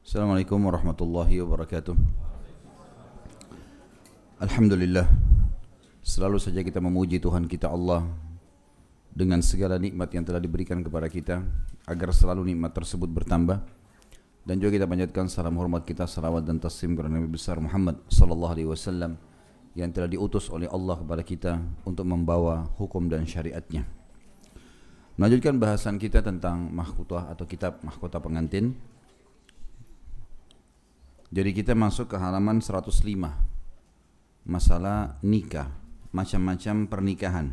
Assalamualaikum warahmatullahi wabarakatuh. Alhamdulillah. Selalu saja kita memuji Tuhan kita Allah dengan segala nikmat yang telah diberikan kepada kita agar selalu nikmat tersebut bertambah dan juga kita panjatkan salam hormat kita salawat dan taslim kepada Nabi besar Muhammad sallallahu alaihi wasallam yang telah diutus oleh Allah kepada kita untuk membawa hukum dan syariatnya. Melanjutkan bahasan kita tentang mahkota atau kitab mahkota pengantin. Jadi kita masuk ke halaman 105 masalah nikah, macam-macam pernikahan.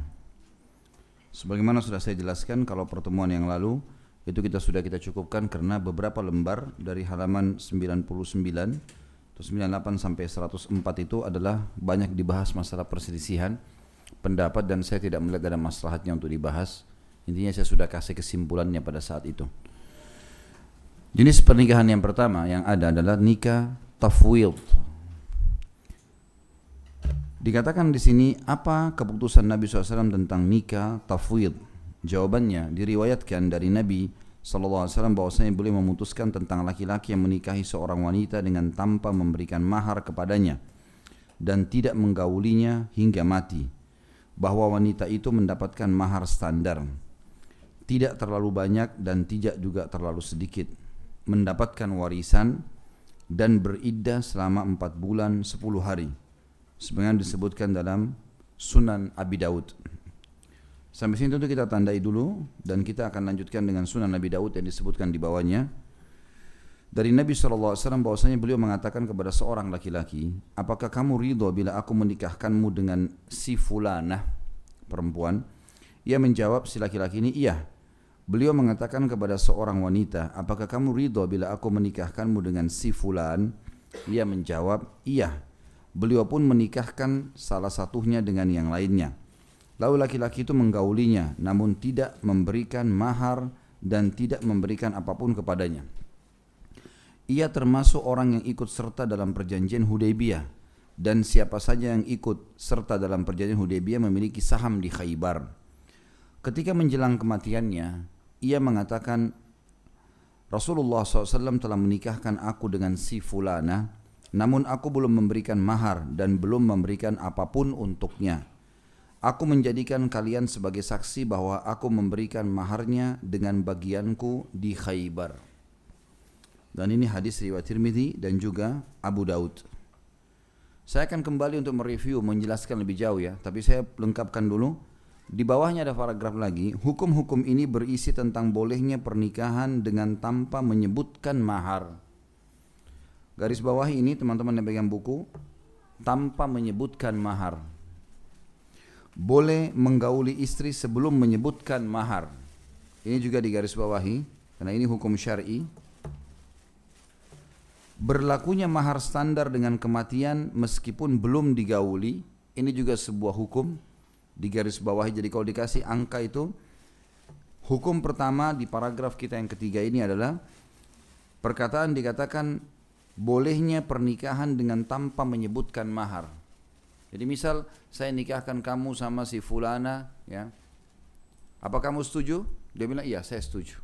Sebagaimana sudah saya jelaskan kalau pertemuan yang lalu itu kita sudah kita cukupkan karena beberapa lembar dari halaman 99 atau 98 sampai 104 itu adalah banyak dibahas masalah perselisihan pendapat dan saya tidak melihat ada maslahatnya untuk dibahas. Intinya saya sudah kasih kesimpulannya pada saat itu. Jenis pernikahan yang pertama yang ada adalah nikah tafwid Dikatakan di sini apa keputusan Nabi SAW tentang nikah tafwid? Jawabannya diriwayatkan dari Nabi SAW bahwasanya beliau memutuskan tentang laki-laki yang menikahi seorang wanita dengan tanpa memberikan mahar kepadanya dan tidak menggaulinya hingga mati. Bahwa wanita itu mendapatkan mahar standar. Tidak terlalu banyak dan tidak juga terlalu sedikit. Mendapatkan warisan dan beriddah selama empat bulan sepuluh hari sebagaimana disebutkan dalam Sunan Abi Daud. Sampai sini tentu kita tandai dulu dan kita akan lanjutkan dengan Sunan Nabi Daud yang disebutkan di bawahnya. Dari Nabi SAW bahwasanya beliau mengatakan kepada seorang laki-laki, apakah kamu ridho bila aku menikahkanmu dengan si fulanah perempuan? Ia menjawab si laki-laki ini, iya. Beliau mengatakan kepada seorang wanita, apakah kamu ridho bila aku menikahkanmu dengan si fulan? Ia menjawab, iya. Beliau pun menikahkan salah satunya dengan yang lainnya. Lalu laki-laki itu menggaulinya namun tidak memberikan mahar dan tidak memberikan apa pun kepadanya. Ia termasuk orang yang ikut serta dalam perjanjian Hudaybiyah dan siapa saja yang ikut serta dalam perjanjian Hudaybiyah memiliki saham di Khaybar. Ketika menjelang kematiannya, ia mengatakan Rasulullah SAW telah menikahkan aku dengan si fulana namun aku belum memberikan mahar dan belum memberikan apa pun untuknya. Aku menjadikan kalian sebagai saksi bahwa aku memberikan maharnya dengan bagianku di Khaybar. Dan ini hadis riwayat Tirmidzi dan juga Abu Daud. Saya akan kembali untuk mereview, menjelaskan lebih jauh ya, tapi saya lengkapkan dulu. Di bawahnya ada paragraf lagi, hukum-hukum ini berisi tentang bolehnya pernikahan dengan tanpa menyebutkan mahar. Garis bawah ini teman-teman yang pegang buku tanpa menyebutkan mahar. Boleh menggauli istri sebelum menyebutkan mahar. Ini juga di garis bawahi karena ini hukum syar'i. Berlakunya mahar standar dengan kematian meskipun belum digauli, ini juga sebuah hukum di garis bawahi. Jadi kalau dikasih angka itu hukum pertama di paragraf kita yang ketiga ini adalah perkataan dikatakan bolehnya pernikahan dengan tanpa menyebutkan mahar. Jadi misal saya nikahkan kamu sama si fulana, ya. Apa kamu setuju? Dia bilang iya, saya setuju.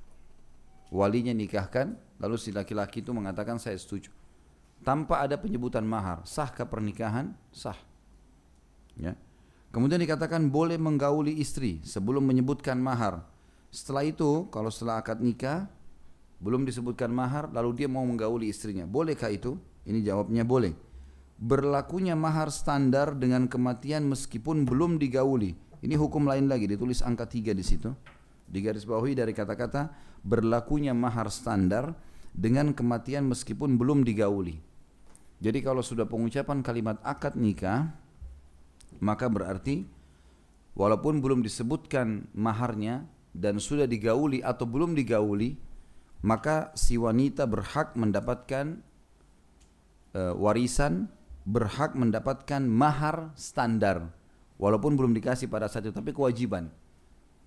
Walinya nikahkan, lalu si laki-laki itu mengatakan saya setuju. Tanpa ada penyebutan mahar, sahkah pernikahan? Sah. Ya. Kemudian dikatakan boleh menggauli istri sebelum menyebutkan mahar. Setelah itu, kalau setelah akad nikah, belum disebutkan mahar, lalu dia mau menggauli istrinya. Bolehkah itu? Ini jawabnya boleh. Berlakunya mahar standar dengan kematian meskipun belum digauli. Ini hukum lain lagi, ditulis angka tiga di situ. Di garis bawahi dari kata-kata berlakunya mahar standar dengan kematian meskipun belum digauli. Jadi kalau sudah pengucapan kalimat akad nikah, maka berarti walaupun belum disebutkan maharnya dan sudah digauli atau belum digauli, maka si wanita berhak mendapatkan uh, warisan, berhak mendapatkan mahar standar. Walaupun belum dikasih pada saat itu, tapi kewajiban.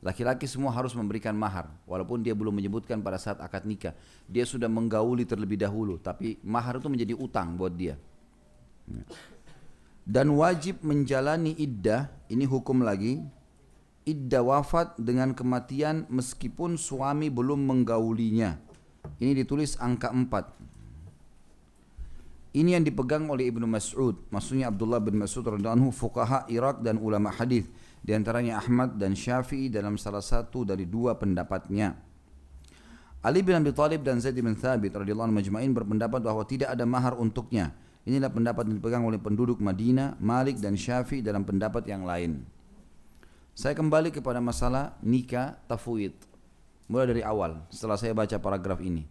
Laki-laki semua harus memberikan mahar, walaupun dia belum menyebutkan pada saat akad nikah. Dia sudah menggauli terlebih dahulu, tapi mahar itu menjadi utang buat dia. Dan wajib menjalani iddah, ini hukum lagi, iddah wafat dengan kematian meskipun suami belum menggaulinya. Ini ditulis angka 4. Ini yang dipegang oleh Ibnu Mas'ud, maksudnya Abdullah bin Mas'ud radhiyallahu fuqaha Irak dan ulama hadis, di antaranya Ahmad dan Syafi'i dalam salah satu dari dua pendapatnya. Ali bin Abi Thalib dan Zaid bin Thabit radhiyallahu anhu berpendapat bahwa tidak ada mahar untuknya. Inilah pendapat yang dipegang oleh penduduk Madinah, Malik dan Syafi'i dalam pendapat yang lain. Saya kembali kepada masalah nikah tafwid. Mulai dari awal setelah saya baca paragraf ini.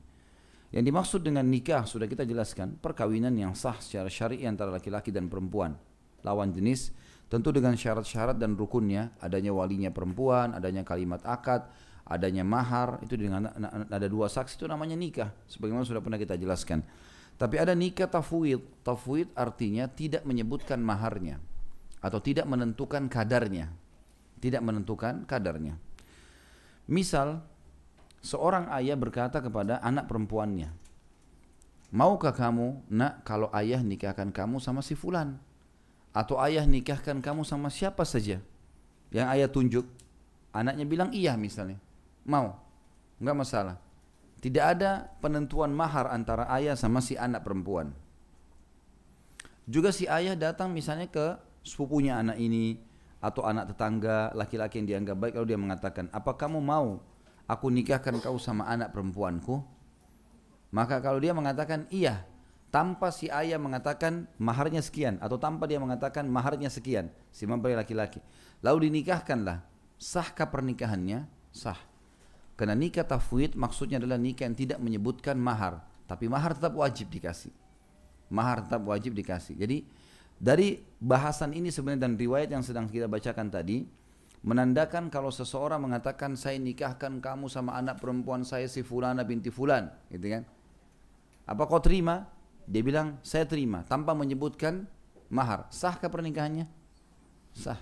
Yang dimaksud dengan nikah sudah kita jelaskan, perkawinan yang sah secara syar'i antara laki-laki dan perempuan. Lawan jenis tentu dengan syarat-syarat dan rukunnya, adanya walinya perempuan, adanya kalimat akad, adanya mahar, itu dengan ada dua saksi itu namanya nikah. Sebagaimana sudah pernah kita jelaskan. Tapi ada nikah tafwid. Tafwid artinya tidak menyebutkan maharnya atau tidak menentukan kadarnya. Tidak menentukan kadarnya. Misal seorang ayah berkata kepada anak perempuannya, Maukah kamu, nak, kalau ayah nikahkan kamu sama si fulan? Atau ayah nikahkan kamu sama siapa saja? Yang ayah tunjuk, anaknya bilang iya misalnya. Mau, nggak masalah. Tidak ada penentuan mahar antara ayah sama si anak perempuan. Juga si ayah datang misalnya ke sepupunya anak ini atau anak tetangga laki-laki yang dianggap baik kalau dia mengatakan, apa kamu mau aku nikahkan kau sama anak perempuanku? Maka kalau dia mengatakan iya, tanpa si ayah mengatakan maharnya sekian atau tanpa dia mengatakan maharnya sekian, si mempelai laki-laki. Lalu dinikahkanlah, sahkah pernikahannya? Sah. Karena nikah tafwid maksudnya adalah nikah yang tidak menyebutkan mahar, tapi mahar tetap wajib dikasih. Mahar tetap wajib dikasih. Jadi dari bahasan ini sebenarnya dan riwayat yang sedang kita bacakan tadi, menandakan kalau seseorang mengatakan saya nikahkan kamu sama anak perempuan saya si fulana binti fulan gitu kan? Apa kau terima? Dia bilang saya terima tanpa menyebutkan mahar. Sahkah pernikahannya? Sah.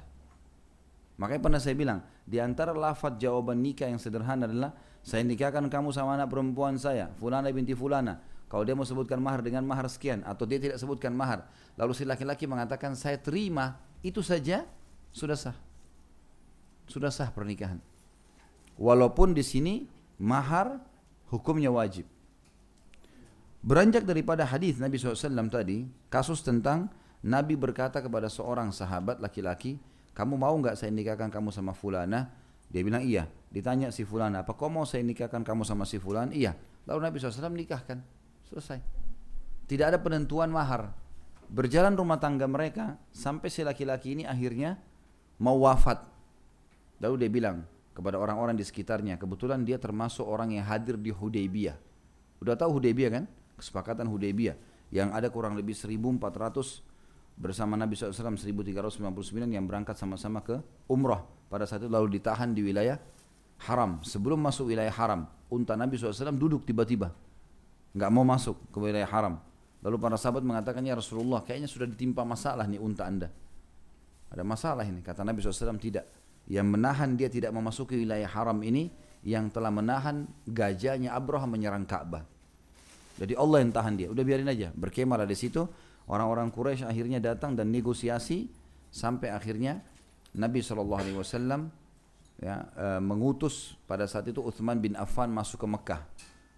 Makanya pernah saya bilang di antara lafaz jawaban nikah yang sederhana adalah saya nikahkan kamu sama anak perempuan saya fulana binti fulana kalau dia mau sebutkan mahar dengan mahar sekian atau dia tidak sebutkan mahar lalu si laki-laki mengatakan saya terima itu saja sudah sah sudah sah pernikahan. Walaupun di sini mahar hukumnya wajib. Beranjak daripada hadis Nabi SAW tadi, kasus tentang Nabi berkata kepada seorang sahabat laki-laki, kamu mau nggak saya nikahkan kamu sama fulana? Dia bilang iya. Ditanya si fulana, apa kau mau saya nikahkan kamu sama si fulan? Iya. Lalu Nabi SAW nikahkan. Selesai. Tidak ada penentuan mahar. Berjalan rumah tangga mereka sampai si laki-laki ini akhirnya mau wafat. Lalu dia bilang kepada orang-orang di sekitarnya, kebetulan dia termasuk orang yang hadir di Hudaybiyah. Udah tahu Hudaybiyah kan? Kesepakatan Hudaybiyah yang ada kurang lebih 1400 bersama Nabi SAW 1399 yang berangkat sama-sama ke umrah. Pada saat itu lalu ditahan di wilayah haram. Sebelum masuk wilayah haram unta Nabi SAW duduk tiba-tiba. Nggak mau masuk ke wilayah haram. Lalu para sahabat mengatakan ya Rasulullah kayaknya sudah ditimpa masalah nih unta anda. Ada masalah ini kata Nabi SAW tidak. Yang menahan dia tidak memasuki wilayah haram ini yang telah menahan gajahnya Abraham menyerang Ka'bah. Jadi Allah yang tahan dia. Udah biarin aja, berkemah di situ. Orang-orang Quraisy akhirnya datang dan negosiasi sampai akhirnya Nabi saw ya, e, mengutus pada saat itu Uthman bin Affan masuk ke Mekah.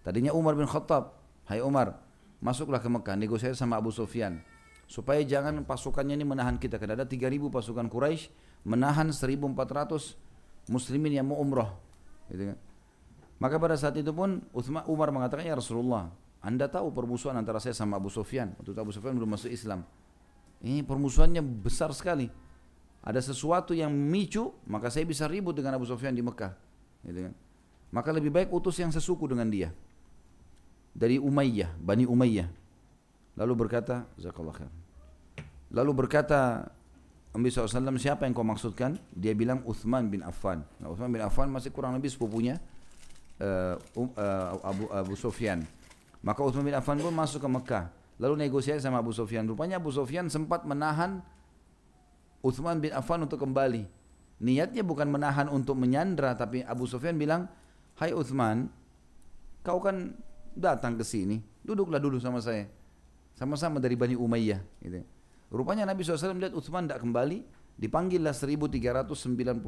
Tadinya Umar bin Khattab, Hai Umar, masuklah ke Mekah negosiasi sama Abu Sufyan supaya jangan pasukannya ini menahan kita. Karena ada 3000 pasukan Quraisy menahan 1400 muslimin yang mau umrah gitu kan. Maka pada saat itu pun Uthman, Umar mengatakan ya Rasulullah anda tahu permusuhan antara saya sama Abu Sufyan waktu itu Abu Sufyan belum masuk Islam ini permusuhannya besar sekali ada sesuatu yang memicu maka saya bisa ribut dengan Abu Sufyan di Mekah gitu kan. maka lebih baik utus yang sesuku dengan dia dari Umayyah Bani Umayyah lalu berkata Zakallah khair lalu berkata Nabi SAW siapa yang kau maksudkan? Dia bilang Uthman bin Affan. Nah, Uthman bin Affan masih kurang lebih sepupunya uh, uh, Abu, Abu Sufyan. Maka Uthman bin Affan pun masuk ke Mekah. Lalu negosiasi sama Abu Sufyan. Rupanya Abu Sufyan sempat menahan Uthman bin Affan untuk kembali. Niatnya bukan menahan untuk menyandra, tapi Abu Sufyan bilang, Hai Uthman, kau kan datang ke sini, duduklah dulu sama saya. Sama-sama dari Bani Umayyah. Gitu. Rupanya Nabi SAW melihat Uthman tidak kembali, dipanggillah 1399.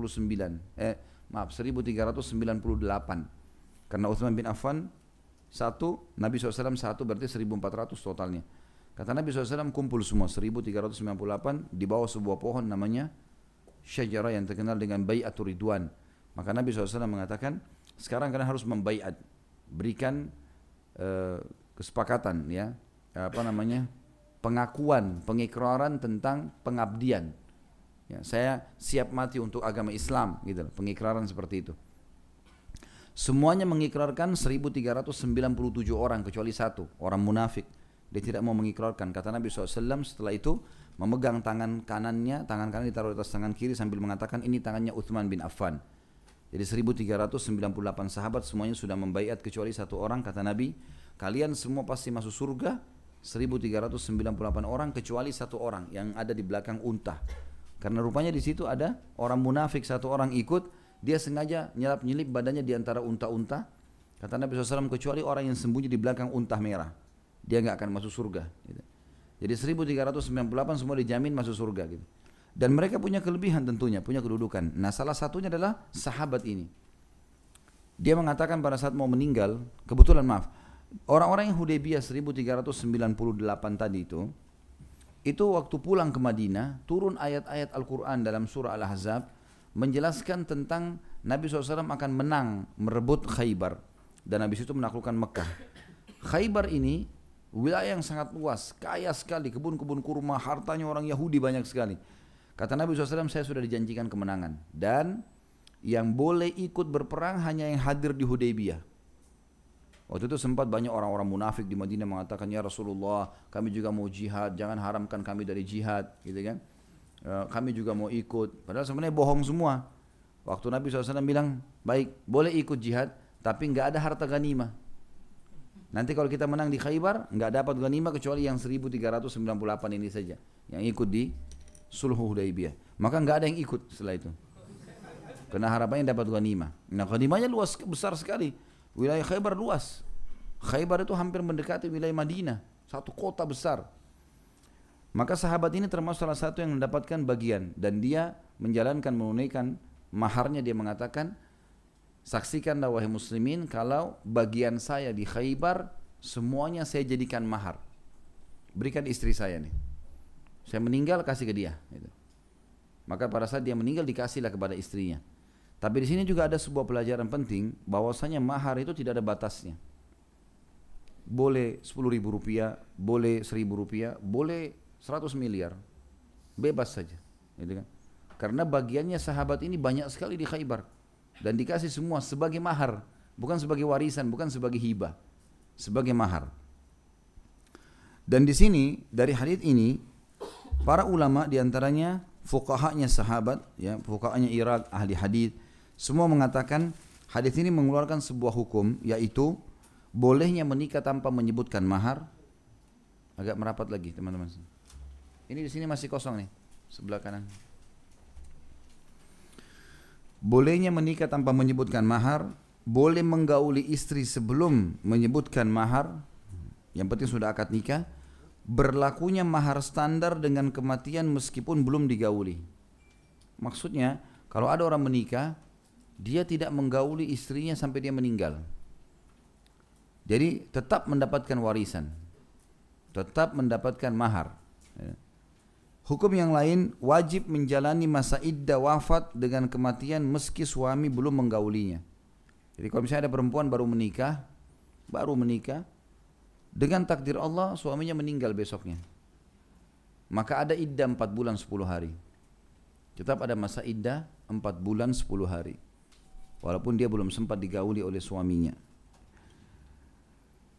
Eh, maaf, 1398. Karena Uthman bin Affan satu, Nabi SAW satu berarti 1400 totalnya. Kata Nabi SAW kumpul semua 1398 di bawah sebuah pohon namanya syajarah yang terkenal dengan bayatul ridwan. Maka Nabi SAW mengatakan sekarang kalian harus membaiat, berikan uh, kesepakatan ya apa namanya pengakuan, pengikraran tentang pengabdian. Ya, saya siap mati untuk agama Islam gitu, pengikraran seperti itu. Semuanya mengikrarkan 1397 orang kecuali satu, orang munafik. Dia tidak mau mengikrarkan. Kata Nabi SAW setelah itu memegang tangan kanannya, tangan kanan ditaruh di atas tangan kiri sambil mengatakan ini tangannya Uthman bin Affan. Jadi 1398 sahabat semuanya sudah membaiat kecuali satu orang kata Nabi, kalian semua pasti masuk surga 1398 orang kecuali satu orang yang ada di belakang unta. Karena rupanya di situ ada orang munafik satu orang ikut, dia sengaja nyelap-nyelip badannya di antara unta-unta. Kata Nabi SAW kecuali orang yang sembunyi di belakang unta merah dia nggak akan masuk surga. Gitu. Jadi 1398 semua dijamin masuk surga gitu. Dan mereka punya kelebihan tentunya, punya kedudukan. Nah salah satunya adalah sahabat ini. Dia mengatakan pada saat mau meninggal, kebetulan maaf, orang-orang yang Hudaybiyah 1398 tadi itu, itu waktu pulang ke Madinah, turun ayat-ayat Al-Quran dalam surah Al-Ahzab, menjelaskan tentang Nabi SAW akan menang merebut Khaybar dan habis itu menaklukkan Mekah. Khaybar ini Wilayah yang sangat luas, kaya sekali, kebun-kebun kurma, hartanya orang Yahudi banyak sekali. Kata Nabi SAW, saya sudah dijanjikan kemenangan. Dan yang boleh ikut berperang hanya yang hadir di Hudaybiyah. Waktu itu sempat banyak orang-orang munafik di Madinah mengatakan, Ya Rasulullah, kami juga mau jihad, jangan haramkan kami dari jihad. gitu kan? E, kami juga mau ikut. Padahal sebenarnya bohong semua. Waktu Nabi SAW bilang, baik, boleh ikut jihad, tapi nggak ada harta ganimah. Nanti kalau kita menang di Khaybar, nggak dapat ghanimah kecuali yang 1398 ini saja yang ikut di Sulh Hudaybiyah. Maka nggak ada yang ikut setelah itu. Karena harapannya dapat ghanimah. Nah ghanimahnya luas besar sekali. Wilayah Khaybar luas. Khaybar itu hampir mendekati wilayah Madinah, satu kota besar. Maka sahabat ini termasuk salah satu yang mendapatkan bagian dan dia menjalankan menunaikan maharnya dia mengatakan Saksikanlah wahai muslimin kalau bagian saya di Khaybar semuanya saya jadikan mahar. Berikan istri saya nih. Saya meninggal kasih ke dia. Gitu. Maka pada saat dia meninggal dikasihlah kepada istrinya. Tapi di sini juga ada sebuah pelajaran penting bahwasanya mahar itu tidak ada batasnya. Boleh 10 ribu rupiah, boleh 1000 rupiah, boleh 100 miliar. Bebas saja. Gitu kan? Karena bagiannya sahabat ini banyak sekali di Khaybar dan dikasih semua sebagai mahar, bukan sebagai warisan, bukan sebagai hibah, sebagai mahar. Dan di sini dari hadis ini para ulama di antaranya fukahanya sahabat, ya fukahanya Irak, ahli hadis, semua mengatakan hadis ini mengeluarkan sebuah hukum yaitu bolehnya menikah tanpa menyebutkan mahar. Agak merapat lagi teman-teman. Ini di sini masih kosong nih sebelah kanan. Bolehnya menikah tanpa menyebutkan mahar, boleh menggauli istri sebelum menyebutkan mahar, yang penting sudah akad nikah, berlakunya mahar standar dengan kematian meskipun belum digauli. Maksudnya, kalau ada orang menikah, dia tidak menggauli istrinya sampai dia meninggal. Jadi tetap mendapatkan warisan, tetap mendapatkan mahar. Hukum yang lain wajib menjalani masa iddah wafat dengan kematian meski suami belum menggaulinya. Jadi kalau misalnya ada perempuan baru menikah, baru menikah, dengan takdir Allah suaminya meninggal besoknya. Maka ada iddah 4 bulan 10 hari. Tetap ada masa iddah 4 bulan 10 hari. Walaupun dia belum sempat digauli oleh suaminya.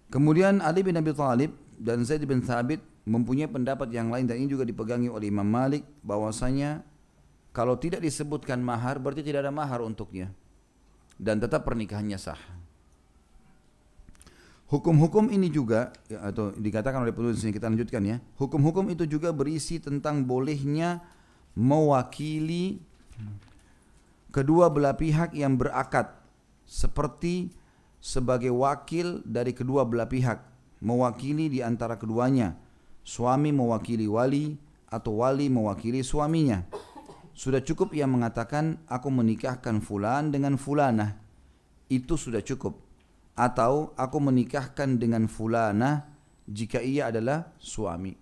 Kemudian Ali bin Abi Thalib dan Zaid bin Thabit mempunyai pendapat yang lain dan ini juga dipegangi oleh Imam Malik bahwasanya kalau tidak disebutkan mahar berarti tidak ada mahar untuknya dan tetap pernikahannya sah. Hukum-hukum ini juga ya, atau dikatakan oleh penulis ini kita lanjutkan ya. Hukum-hukum itu juga berisi tentang bolehnya mewakili kedua belah pihak yang berakad seperti sebagai wakil dari kedua belah pihak mewakili di antara keduanya suami mewakili wali atau wali mewakili suaminya. Sudah cukup ia mengatakan aku menikahkan fulan dengan fulanah. Itu sudah cukup. Atau aku menikahkan dengan fulanah jika ia adalah suami.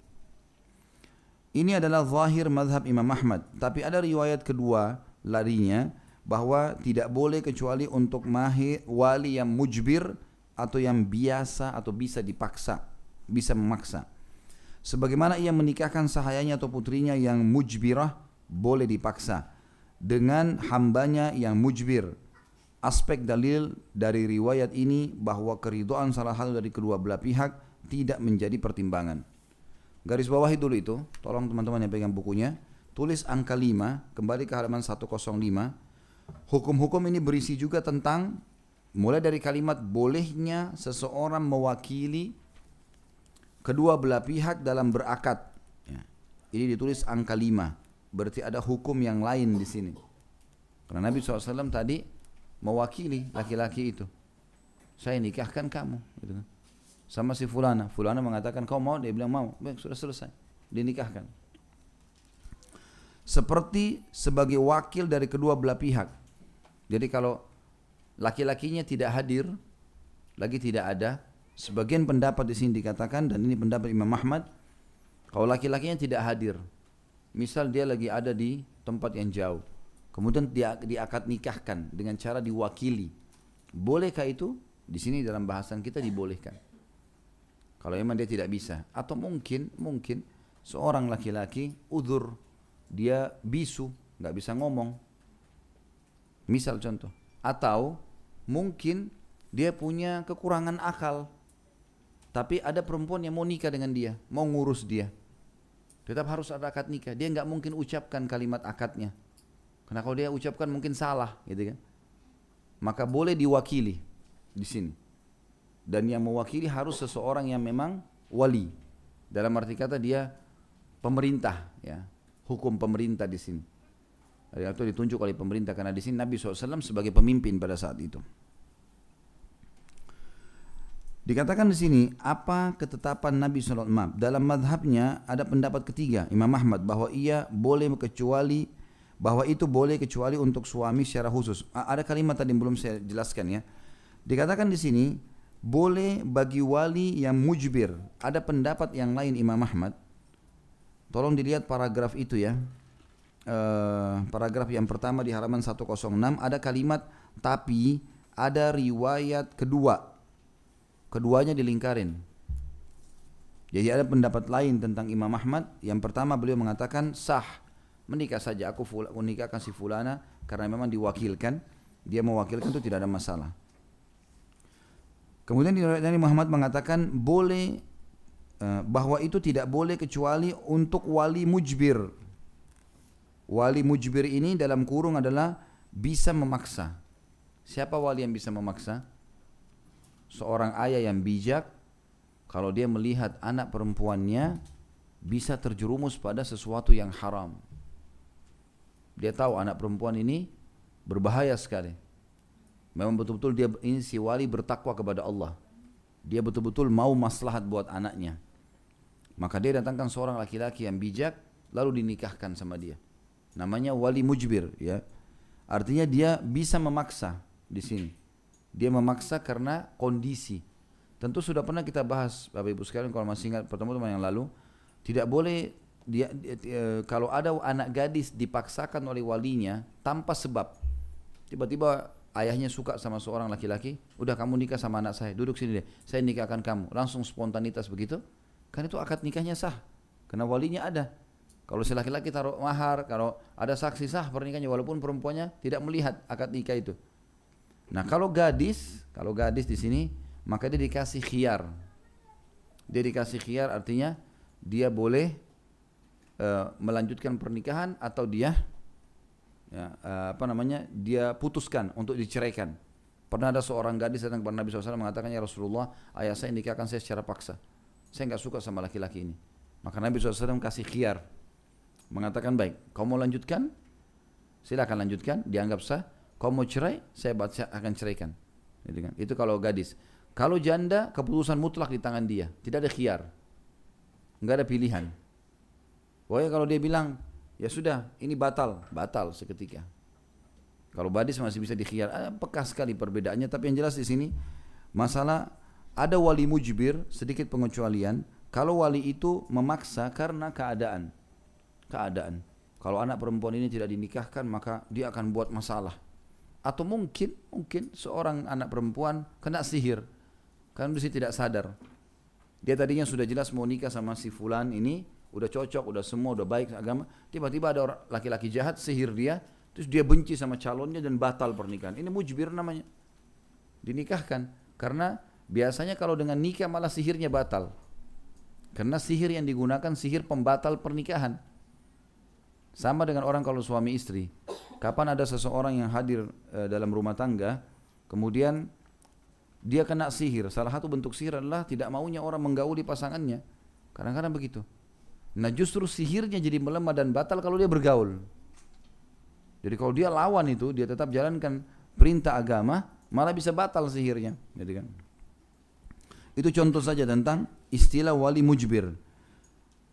Ini adalah zahir mazhab Imam Ahmad. Tapi ada riwayat kedua larinya bahwa tidak boleh kecuali untuk mahir wali yang mujbir atau yang biasa atau bisa dipaksa, bisa memaksa. Sebagaimana ia menikahkan sahayanya atau putrinya yang mujbirah boleh dipaksa dengan hambanya yang mujbir. Aspek dalil dari riwayat ini bahwa keridoan salah satu dari kedua belah pihak tidak menjadi pertimbangan. Garis bawahi dulu itu, tolong teman-teman yang pegang bukunya, tulis angka 5, kembali ke halaman 105. Hukum-hukum ini berisi juga tentang mulai dari kalimat bolehnya seseorang mewakili kedua belah pihak dalam berakad. Ya. Ini ditulis angka 5, berarti ada hukum yang lain di sini. Karena Nabi SAW tadi mewakili laki-laki itu. Saya nikahkan kamu. Gitu kan sama si fulana. Fulana mengatakan kau mau, dia bilang mau. Baik, sudah selesai. Dinikahkan. Seperti sebagai wakil dari kedua belah pihak. Jadi kalau laki-lakinya tidak hadir, lagi tidak ada, sebagian pendapat di sini dikatakan dan ini pendapat Imam Ahmad, kalau laki-lakinya tidak hadir, misal dia lagi ada di tempat yang jauh, kemudian dia diakad nikahkan dengan cara diwakili, bolehkah itu? Di sini dalam bahasan kita dibolehkan. Kalau memang dia tidak bisa atau mungkin mungkin seorang laki-laki udur dia bisu nggak bisa ngomong. Misal contoh atau mungkin dia punya kekurangan akal tapi ada perempuan yang mau nikah dengan dia, mau ngurus dia. Tetap harus ada akad nikah. Dia nggak mungkin ucapkan kalimat akadnya. Karena kalau dia ucapkan mungkin salah, gitu kan? Maka boleh diwakili di sini dan yang mewakili harus seseorang yang memang wali. Dalam arti kata dia pemerintah, ya, hukum pemerintah di sini. Atau ditunjuk oleh pemerintah karena di sini Nabi SAW sebagai pemimpin pada saat itu. Dikatakan di sini apa ketetapan Nabi SAW dalam madhabnya ada pendapat ketiga Imam Ahmad bahwa ia boleh kecuali bahwa itu boleh kecuali untuk suami secara khusus. Ada kalimat tadi belum saya jelaskan ya. Dikatakan di sini boleh bagi wali yang mujbir. Ada pendapat yang lain Imam Ahmad. Tolong dilihat paragraf itu ya. Uh, paragraf yang pertama di halaman 106 ada kalimat tapi ada riwayat kedua. Keduanya dilingkarin. Jadi ada pendapat lain tentang Imam Ahmad. Yang pertama beliau mengatakan sah menikah saja aku, fula, aku nikahkan si fulana karena memang diwakilkan. Dia mewakilkan itu tidak ada masalah. Kemudian di dari Muhammad mengatakan boleh uh, bahwa itu tidak boleh kecuali untuk wali mujbir. Wali mujbir ini dalam kurung adalah bisa memaksa. Siapa wali yang bisa memaksa? Seorang ayah yang bijak kalau dia melihat anak perempuannya bisa terjerumus pada sesuatu yang haram. Dia tahu anak perempuan ini berbahaya sekali Memang betul-betul dia ini si wali bertakwa kepada Allah. Dia betul-betul mau maslahat buat anaknya. Maka dia datangkan seorang laki-laki yang bijak lalu dinikahkan sama dia. Namanya wali mujbir ya. Artinya dia bisa memaksa di sini. Dia memaksa karena kondisi. Tentu sudah pernah kita bahas Bapak Ibu sekalian kalau masih ingat pertemuan yang lalu, tidak boleh dia, dia, dia kalau ada anak gadis dipaksakan oleh walinya tanpa sebab. Tiba-tiba ayahnya suka sama seorang laki-laki, udah kamu nikah sama anak saya, duduk sini deh, saya nikahkan kamu, langsung spontanitas begitu, kan itu akad nikahnya sah, karena walinya ada. Kalau si laki-laki taruh mahar, kalau ada saksi sah pernikahannya walaupun perempuannya tidak melihat akad nikah itu. Nah kalau gadis, kalau gadis di sini maka dia dikasih khiar. Dia dikasih khiar artinya dia boleh uh, melanjutkan pernikahan atau dia ya, uh, apa namanya dia putuskan untuk diceraikan. Pernah ada seorang gadis datang kepada Nabi SAW mengatakan ya Rasulullah ayah saya nikahkan saya secara paksa. Saya nggak suka sama laki-laki ini. Maka Nabi SAW kasih khiar. Mengatakan baik, kau mau lanjutkan? Silakan lanjutkan, dianggap sah. Kau mau cerai, saya akan ceraikan. Gitu kan? Itu kalau gadis. Kalau janda, keputusan mutlak di tangan dia. Tidak ada khiar. Enggak ada pilihan. Pokoknya kalau dia bilang, ya sudah ini batal batal seketika kalau badis masih bisa dikhiar ah, peka sekali perbedaannya tapi yang jelas di sini masalah Ada wali mujbir, sedikit pengecualian. Kalau wali itu memaksa karena keadaan. Keadaan. Kalau anak perempuan ini tidak dinikahkan maka dia akan buat masalah. Atau mungkin mungkin seorang anak perempuan kena sihir. Karena dia tidak sadar. Dia tadinya sudah jelas mau nikah sama si fulan ini, udah cocok, udah semua, udah baik agama. Tiba-tiba ada laki-laki jahat sihir dia, terus dia benci sama calonnya dan batal pernikahan. Ini mujbir namanya. Dinikahkan karena biasanya kalau dengan nikah malah sihirnya batal. Karena sihir yang digunakan sihir pembatal pernikahan. Sama dengan orang kalau suami istri. Kapan ada seseorang yang hadir e, dalam rumah tangga, kemudian dia kena sihir. Salah satu bentuk sihir adalah tidak maunya orang menggauli pasangannya. Kadang-kadang begitu. Nah justru sihirnya jadi melemah dan batal kalau dia bergaul. Jadi kalau dia lawan itu, dia tetap jalankan perintah agama, malah bisa batal sihirnya. Gitu kan. Itu contoh saja tentang istilah wali mujbir.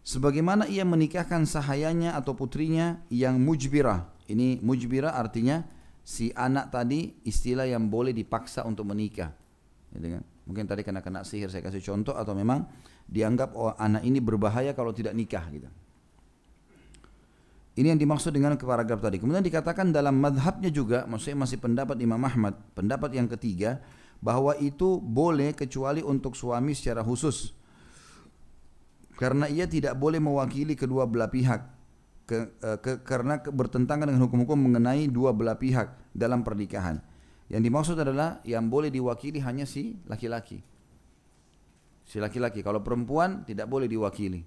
Sebagaimana ia menikahkan sahayanya atau putrinya yang mujbirah. Ini mujbirah artinya si anak tadi istilah yang boleh dipaksa untuk menikah. Gitu kan? Mungkin tadi kena kena sihir saya kasih contoh atau memang dianggap oh, anak ini berbahaya kalau tidak nikah gitu. Ini yang dimaksud dengan paragraf tadi. Kemudian dikatakan dalam madhabnya juga, maksudnya masih pendapat Imam Ahmad, pendapat yang ketiga, bahwa itu boleh kecuali untuk suami secara khusus karena ia tidak boleh mewakili kedua belah pihak ke, uh, ke, karena bertentangan dengan hukum-hukum mengenai dua belah pihak dalam pernikahan. Yang dimaksud adalah yang boleh diwakili hanya si laki-laki. Si laki-laki. Kalau perempuan tidak boleh diwakili.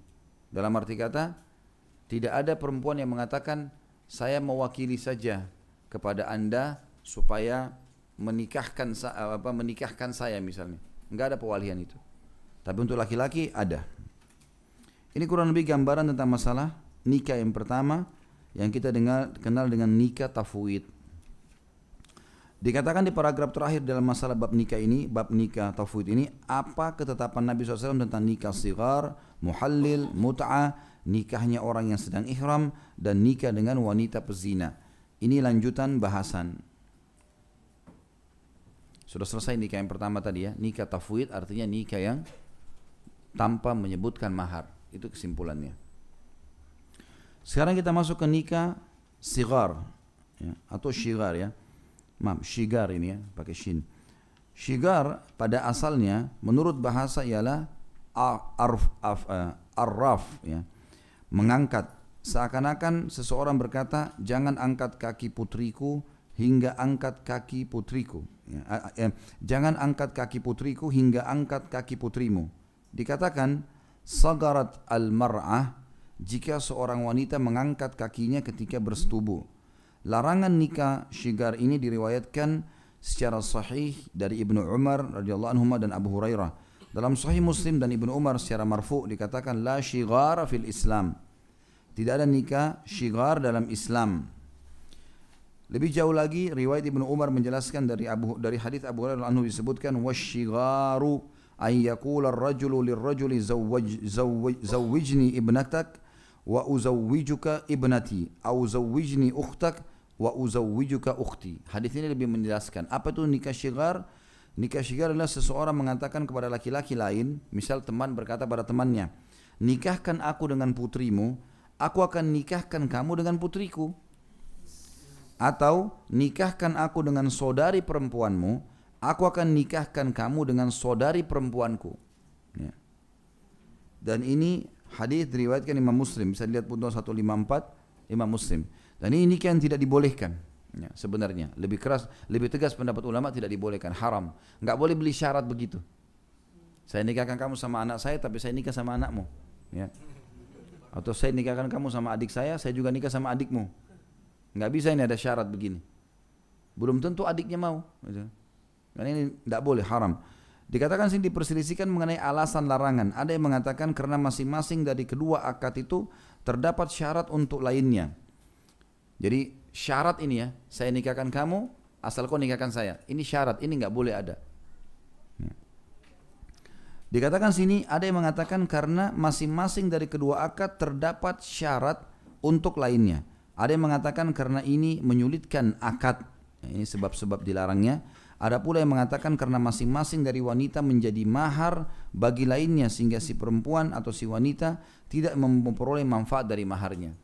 Dalam arti kata, tidak ada perempuan yang mengatakan saya mewakili saja kepada anda supaya menikahkan apa menikahkan saya misalnya. Enggak ada pewalian itu. Tapi untuk laki-laki ada. Ini kurang lebih gambaran tentang masalah nikah yang pertama yang kita dengar kenal dengan nikah tafwid. Dikatakan di paragraf terakhir dalam masalah bab nikah ini, bab nikah tafwid ini, apa ketetapan Nabi SAW tentang nikah sigar, muhallil, mut'ah, nikahnya orang yang sedang ihram, dan nikah dengan wanita pezina. Ini lanjutan bahasan. Sudah selesai nikah yang pertama tadi ya, nikah tafwid artinya nikah yang tanpa menyebutkan mahar. Itu kesimpulannya. Sekarang kita masuk ke nikah sigar ya, atau syigar ya. Maaf, syigar ini ya, pakai shin. Syigar pada asalnya menurut bahasa ialah arf, arf, uh, arraf ya. Mengangkat seakan-akan seseorang berkata jangan angkat kaki putriku hingga angkat kaki putriku ya, eh, jangan angkat kaki putriku hingga angkat kaki putrimu dikatakan sagarat al-mar'ah jika seorang wanita mengangkat kakinya ketika bersetubuh. Larangan nikah syigar ini diriwayatkan secara sahih dari Ibnu Umar radhiyallahu anhu dan Abu Hurairah. Dalam Sahih Muslim dan Ibnu Umar secara marfu dikatakan la syighara fil Islam. Tidak ada nikah syighar dalam Islam. Lebih jauh lagi riwayat Ibnu Umar menjelaskan dari Abu dari hadis Abu Hurairah anhu disebutkan wasyigharu ay yaqula ar-rajulu lir-rajuli zawwaj zawwijni ibnatak wa uzawwijuka ibnati au zawwijni ukhtak wa uzawwijuka ukhti. Hadis ini lebih menjelaskan apa itu nikah syighar? Nikah syighar adalah seseorang mengatakan kepada laki-laki lain, misal teman berkata pada temannya, "Nikahkan aku dengan putrimu, aku akan nikahkan kamu dengan putriku." Atau, "Nikahkan aku dengan saudari perempuanmu, aku akan nikahkan kamu dengan saudari perempuanku." Ya. Dan ini hadis diriwayatkan Imam Muslim, bisa dilihat pun 154 Imam Muslim. Dan ini yang tidak dibolehkan. Ya, sebenarnya lebih keras, lebih tegas pendapat ulama tidak dibolehkan, haram. Enggak boleh beli syarat begitu. Saya nikahkan kamu sama anak saya, tapi saya nikah sama anakmu. Ya. Atau saya nikahkan kamu sama adik saya, saya juga nikah sama adikmu. Enggak bisa ini ada syarat begini. Belum tentu adiknya mau. Karena ini tidak boleh haram. Dikatakan sini diperselisihkan mengenai alasan larangan. Ada yang mengatakan karena masing-masing dari kedua akad itu terdapat syarat untuk lainnya. Jadi syarat ini ya, saya nikahkan kamu, asal kau nikahkan saya. Ini syarat, ini nggak boleh ada. Ya. Dikatakan sini ada yang mengatakan karena masing-masing dari kedua akad terdapat syarat untuk lainnya. Ada yang mengatakan karena ini menyulitkan akad. Ini sebab-sebab dilarangnya. Ada pula yang mengatakan karena masing-masing dari wanita menjadi mahar bagi lainnya sehingga si perempuan atau si wanita tidak memperoleh manfaat dari maharnya.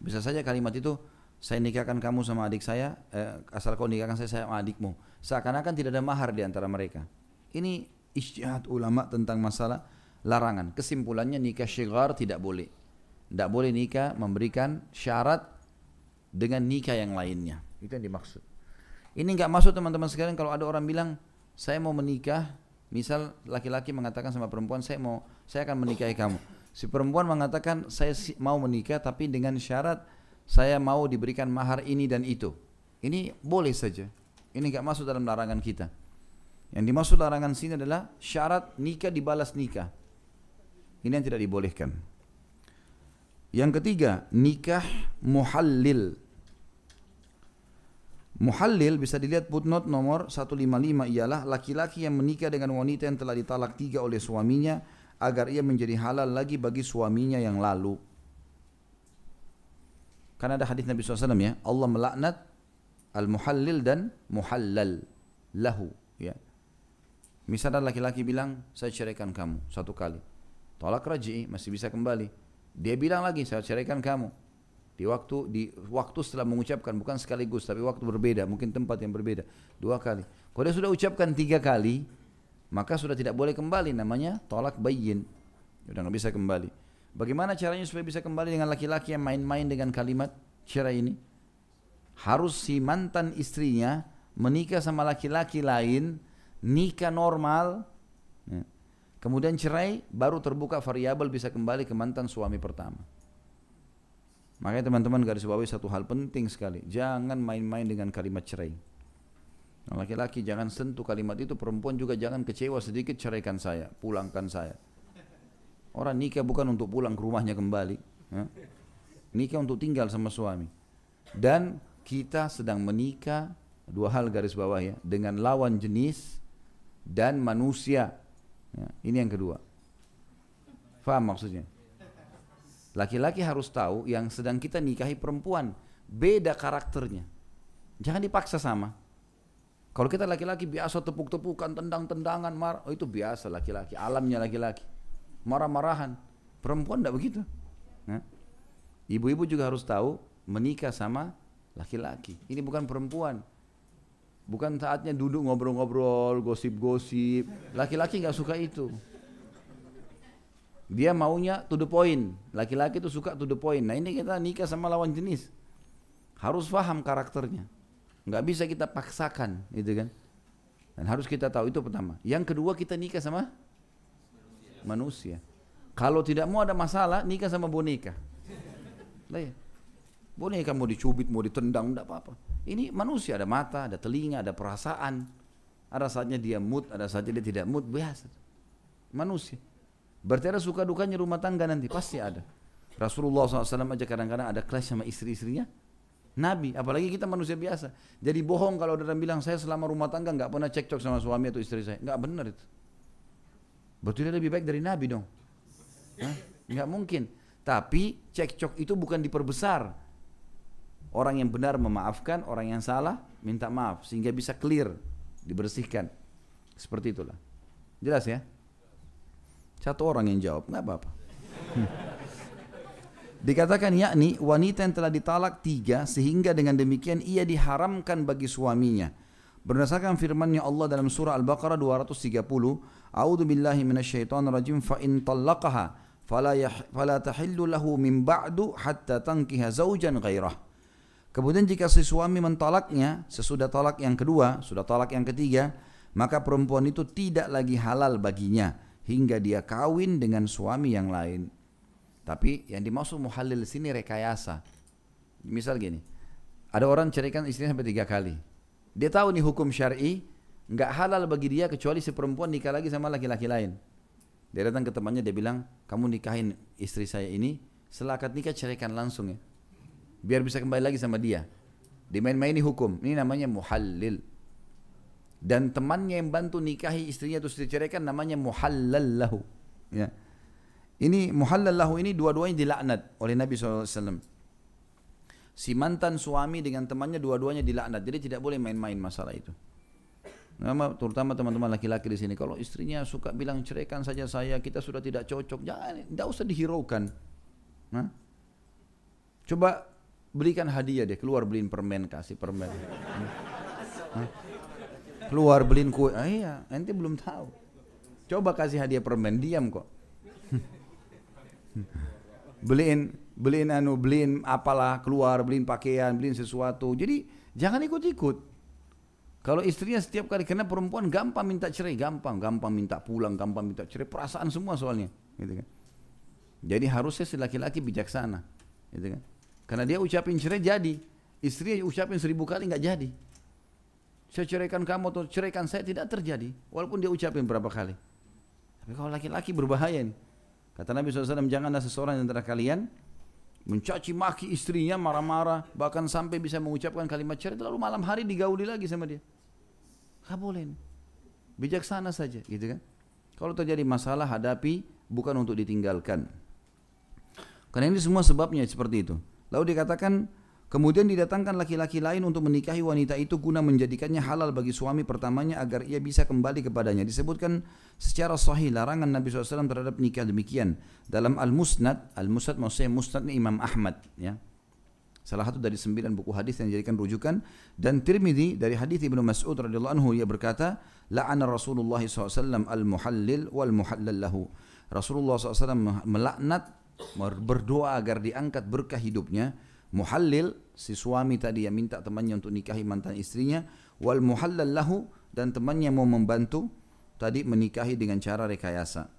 Bisa saja kalimat itu saya nikahkan kamu sama adik saya, eh, asal kau nikahkan saya sama adikmu. Seakan-akan tidak ada mahar di antara mereka. Ini ijtihad ulama tentang masalah larangan. Kesimpulannya nikah syigar tidak boleh. Tidak boleh nikah memberikan syarat dengan nikah yang lainnya. Itu yang dimaksud. Ini nggak masuk teman-teman sekalian kalau ada orang bilang saya mau menikah, misal laki-laki mengatakan sama perempuan saya mau saya akan menikahi kamu. Si perempuan mengatakan saya mau menikah tapi dengan syarat saya mau diberikan mahar ini dan itu. Ini boleh saja. Ini nggak masuk dalam larangan kita. Yang dimaksud larangan sini adalah syarat nikah dibalas nikah. Ini yang tidak dibolehkan. Yang ketiga, nikah muhallil. Muhallil bisa dilihat footnote nomor 155 ialah laki-laki yang menikah dengan wanita yang telah ditalak tiga oleh suaminya agar ia menjadi halal lagi bagi suaminya yang lalu. Karena ada hadis Nabi SAW ya, Allah melaknat al-muhallil dan muhallal lahu. Ya. Misalnya laki-laki bilang, saya ceraikan kamu satu kali. Tolak raji'i, masih bisa kembali. Dia bilang lagi, saya ceraikan kamu di waktu di waktu setelah mengucapkan bukan sekaligus tapi waktu berbeda mungkin tempat yang berbeda dua kali. Kalau dia sudah ucapkan tiga kali maka sudah tidak boleh kembali namanya tolak bayin sudah nggak bisa kembali. Bagaimana caranya supaya bisa kembali dengan laki-laki yang main-main dengan kalimat cerai ini? Harus si mantan istrinya menikah sama laki-laki lain nikah normal ya. kemudian cerai baru terbuka variabel bisa kembali ke mantan suami pertama Makanya teman-teman garis bawahi satu hal penting sekali. Jangan main-main dengan kalimat cerai. Nah, laki-laki jangan sentuh kalimat itu, perempuan juga jangan kecewa sedikit ceraikan saya, pulangkan saya. Orang nikah bukan untuk pulang ke rumahnya kembali. Ya. Nikah untuk tinggal sama suami. Dan kita sedang menikah, dua hal garis bawah ya, dengan lawan jenis dan manusia. Ya, ini yang kedua. Faham maksudnya? Laki-laki harus tahu yang sedang kita nikahi perempuan, beda karakternya. Jangan dipaksa sama. Kalau kita laki-laki biasa tepuk-tepukan, tendang-tendangan, marah, oh itu biasa laki-laki, alamnya laki-laki. Marah-marahan. Perempuan tidak begitu. Ibu-ibu juga harus tahu menikah sama laki-laki. Ini bukan perempuan. Bukan saatnya duduk ngobrol-ngobrol, gosip-gosip. Laki-laki nggak suka itu. Dia maunya to the point. Laki-laki itu suka to the point. Nah ini kita nikah sama lawan jenis. Harus paham karakternya. Nggak bisa kita paksakan, gitu kan? Dan harus kita tahu itu pertama. Yang kedua kita nikah sama manusia. Kalau tidak mau ada masalah, nikah sama boneka. Lah ya. Boneka mau dicubit, mau ditendang, tidak apa-apa. Ini manusia, ada mata, ada telinga, ada perasaan. Ada saatnya dia mood, ada saatnya dia tidak mood, biasa. Manusia. Berarti ada suka dukanya rumah tangga nanti, pasti ada. Rasulullah SAW aja kadang-kadang ada kelas sama istri-istrinya. Nabi, apalagi kita manusia biasa. Jadi bohong kalau orang bilang saya selama rumah tangga nggak pernah cekcok sama suami atau istri saya. Nggak benar itu. Berarti dia lebih baik dari Nabi dong. Nggak mungkin. Tapi cekcok itu bukan diperbesar. Orang yang benar memaafkan, orang yang salah minta maaf sehingga bisa clear, dibersihkan. Seperti itulah. Jelas ya? Satu orang yang jawab, nggak apa-apa. Dikatakan yakni wanita yang telah ditalak tiga sehingga dengan demikian ia diharamkan bagi suaminya. Berdasarkan firman-Nya Allah dalam surah Al-Baqarah 230, A'udzu billahi minasyaitonir rajim fa in talaqaha fala yah, fala tahillu lahu min ba'du hatta tankiha zaujan ghairah. Kemudian jika si suami mentalaknya sesudah talak yang kedua, sudah talak yang ketiga, maka perempuan itu tidak lagi halal baginya hingga dia kawin dengan suami yang lain. Tapi yang dimaksud muhalil sini rekayasa. Misal gini, ada orang ceraikan istrinya sampai tiga kali. Dia tahu nih hukum syari, nggak halal bagi dia kecuali si perempuan nikah lagi sama laki-laki lain. Dia datang ke temannya, dia bilang, kamu nikahin istri saya ini, setelah akad nikah ceraikan langsung ya. Biar bisa kembali lagi sama dia. Dimain-maini hukum, ini namanya muhalil dan temannya yang bantu nikahi istrinya terus diceraikan namanya muhallal lahu ya. Ini muhallal lahu ini dua-duanya dilaknat oleh Nabi SAW si mantan suami dengan temannya dua-duanya dilaknat. Jadi tidak boleh main-main masalah itu. Nama, terutama teman-teman laki-laki di sini, kalau istrinya suka bilang ceraikan saja saya, kita sudah tidak cocok, jangan, tidak usah dihiraukan. Nah, coba belikan hadiah deh, keluar beliin permen, kasih permen. Nah, keluar beliin kue, ah, iya, nanti belum tahu. Coba kasih hadiah permen, diam kok. beliin beliin anu beliin apalah keluar beliin pakaian beliin sesuatu. Jadi jangan ikut-ikut. Kalau istrinya setiap kali karena perempuan gampang minta cerai gampang gampang minta pulang gampang minta cerai perasaan semua soalnya gitu kan. Jadi harusnya si laki-laki bijaksana gitu kan. Karena dia ucapin cerai jadi. Istrinya ucapin seribu kali nggak jadi saya ceraikan kamu atau ceraikan saya tidak terjadi. Walaupun dia ucapin berapa kali. Tapi kalau laki-laki berbahaya nih kata Nabi SAW janganlah seseorang antara kalian mencaci maki istrinya marah-marah bahkan sampai bisa mengucapkan kalimat cerai lalu malam hari digauli lagi sama dia. Nggak boleh bijaksana saja gitu kan? Kalau terjadi masalah hadapi bukan untuk ditinggalkan. Karena ini semua sebabnya seperti itu. Lalu dikatakan Kemudian didatangkan laki-laki lain untuk menikahi wanita itu guna menjadikannya halal bagi suami pertamanya agar ia bisa kembali kepadanya. Disebutkan secara sahih larangan Nabi SAW terhadap nikah demikian. Dalam Al-Musnad, Al-Musnad maksudnya Musnad Imam Ahmad. ya Salah satu dari sembilan buku hadis yang dijadikan rujukan. Dan Tirmidzi dari hadis Ibnu Mas'ud radhiyallahu anhu ia berkata, La'ana Rasulullah SAW al-muhallil wal muhallal lahu. Rasulullah SAW melaknat berdoa agar diangkat berkah hidupnya muhallil si suami tadi yang minta temannya untuk nikahi mantan istrinya wal muhallal lahu dan temannya mau membantu tadi menikahi dengan cara rekayasa.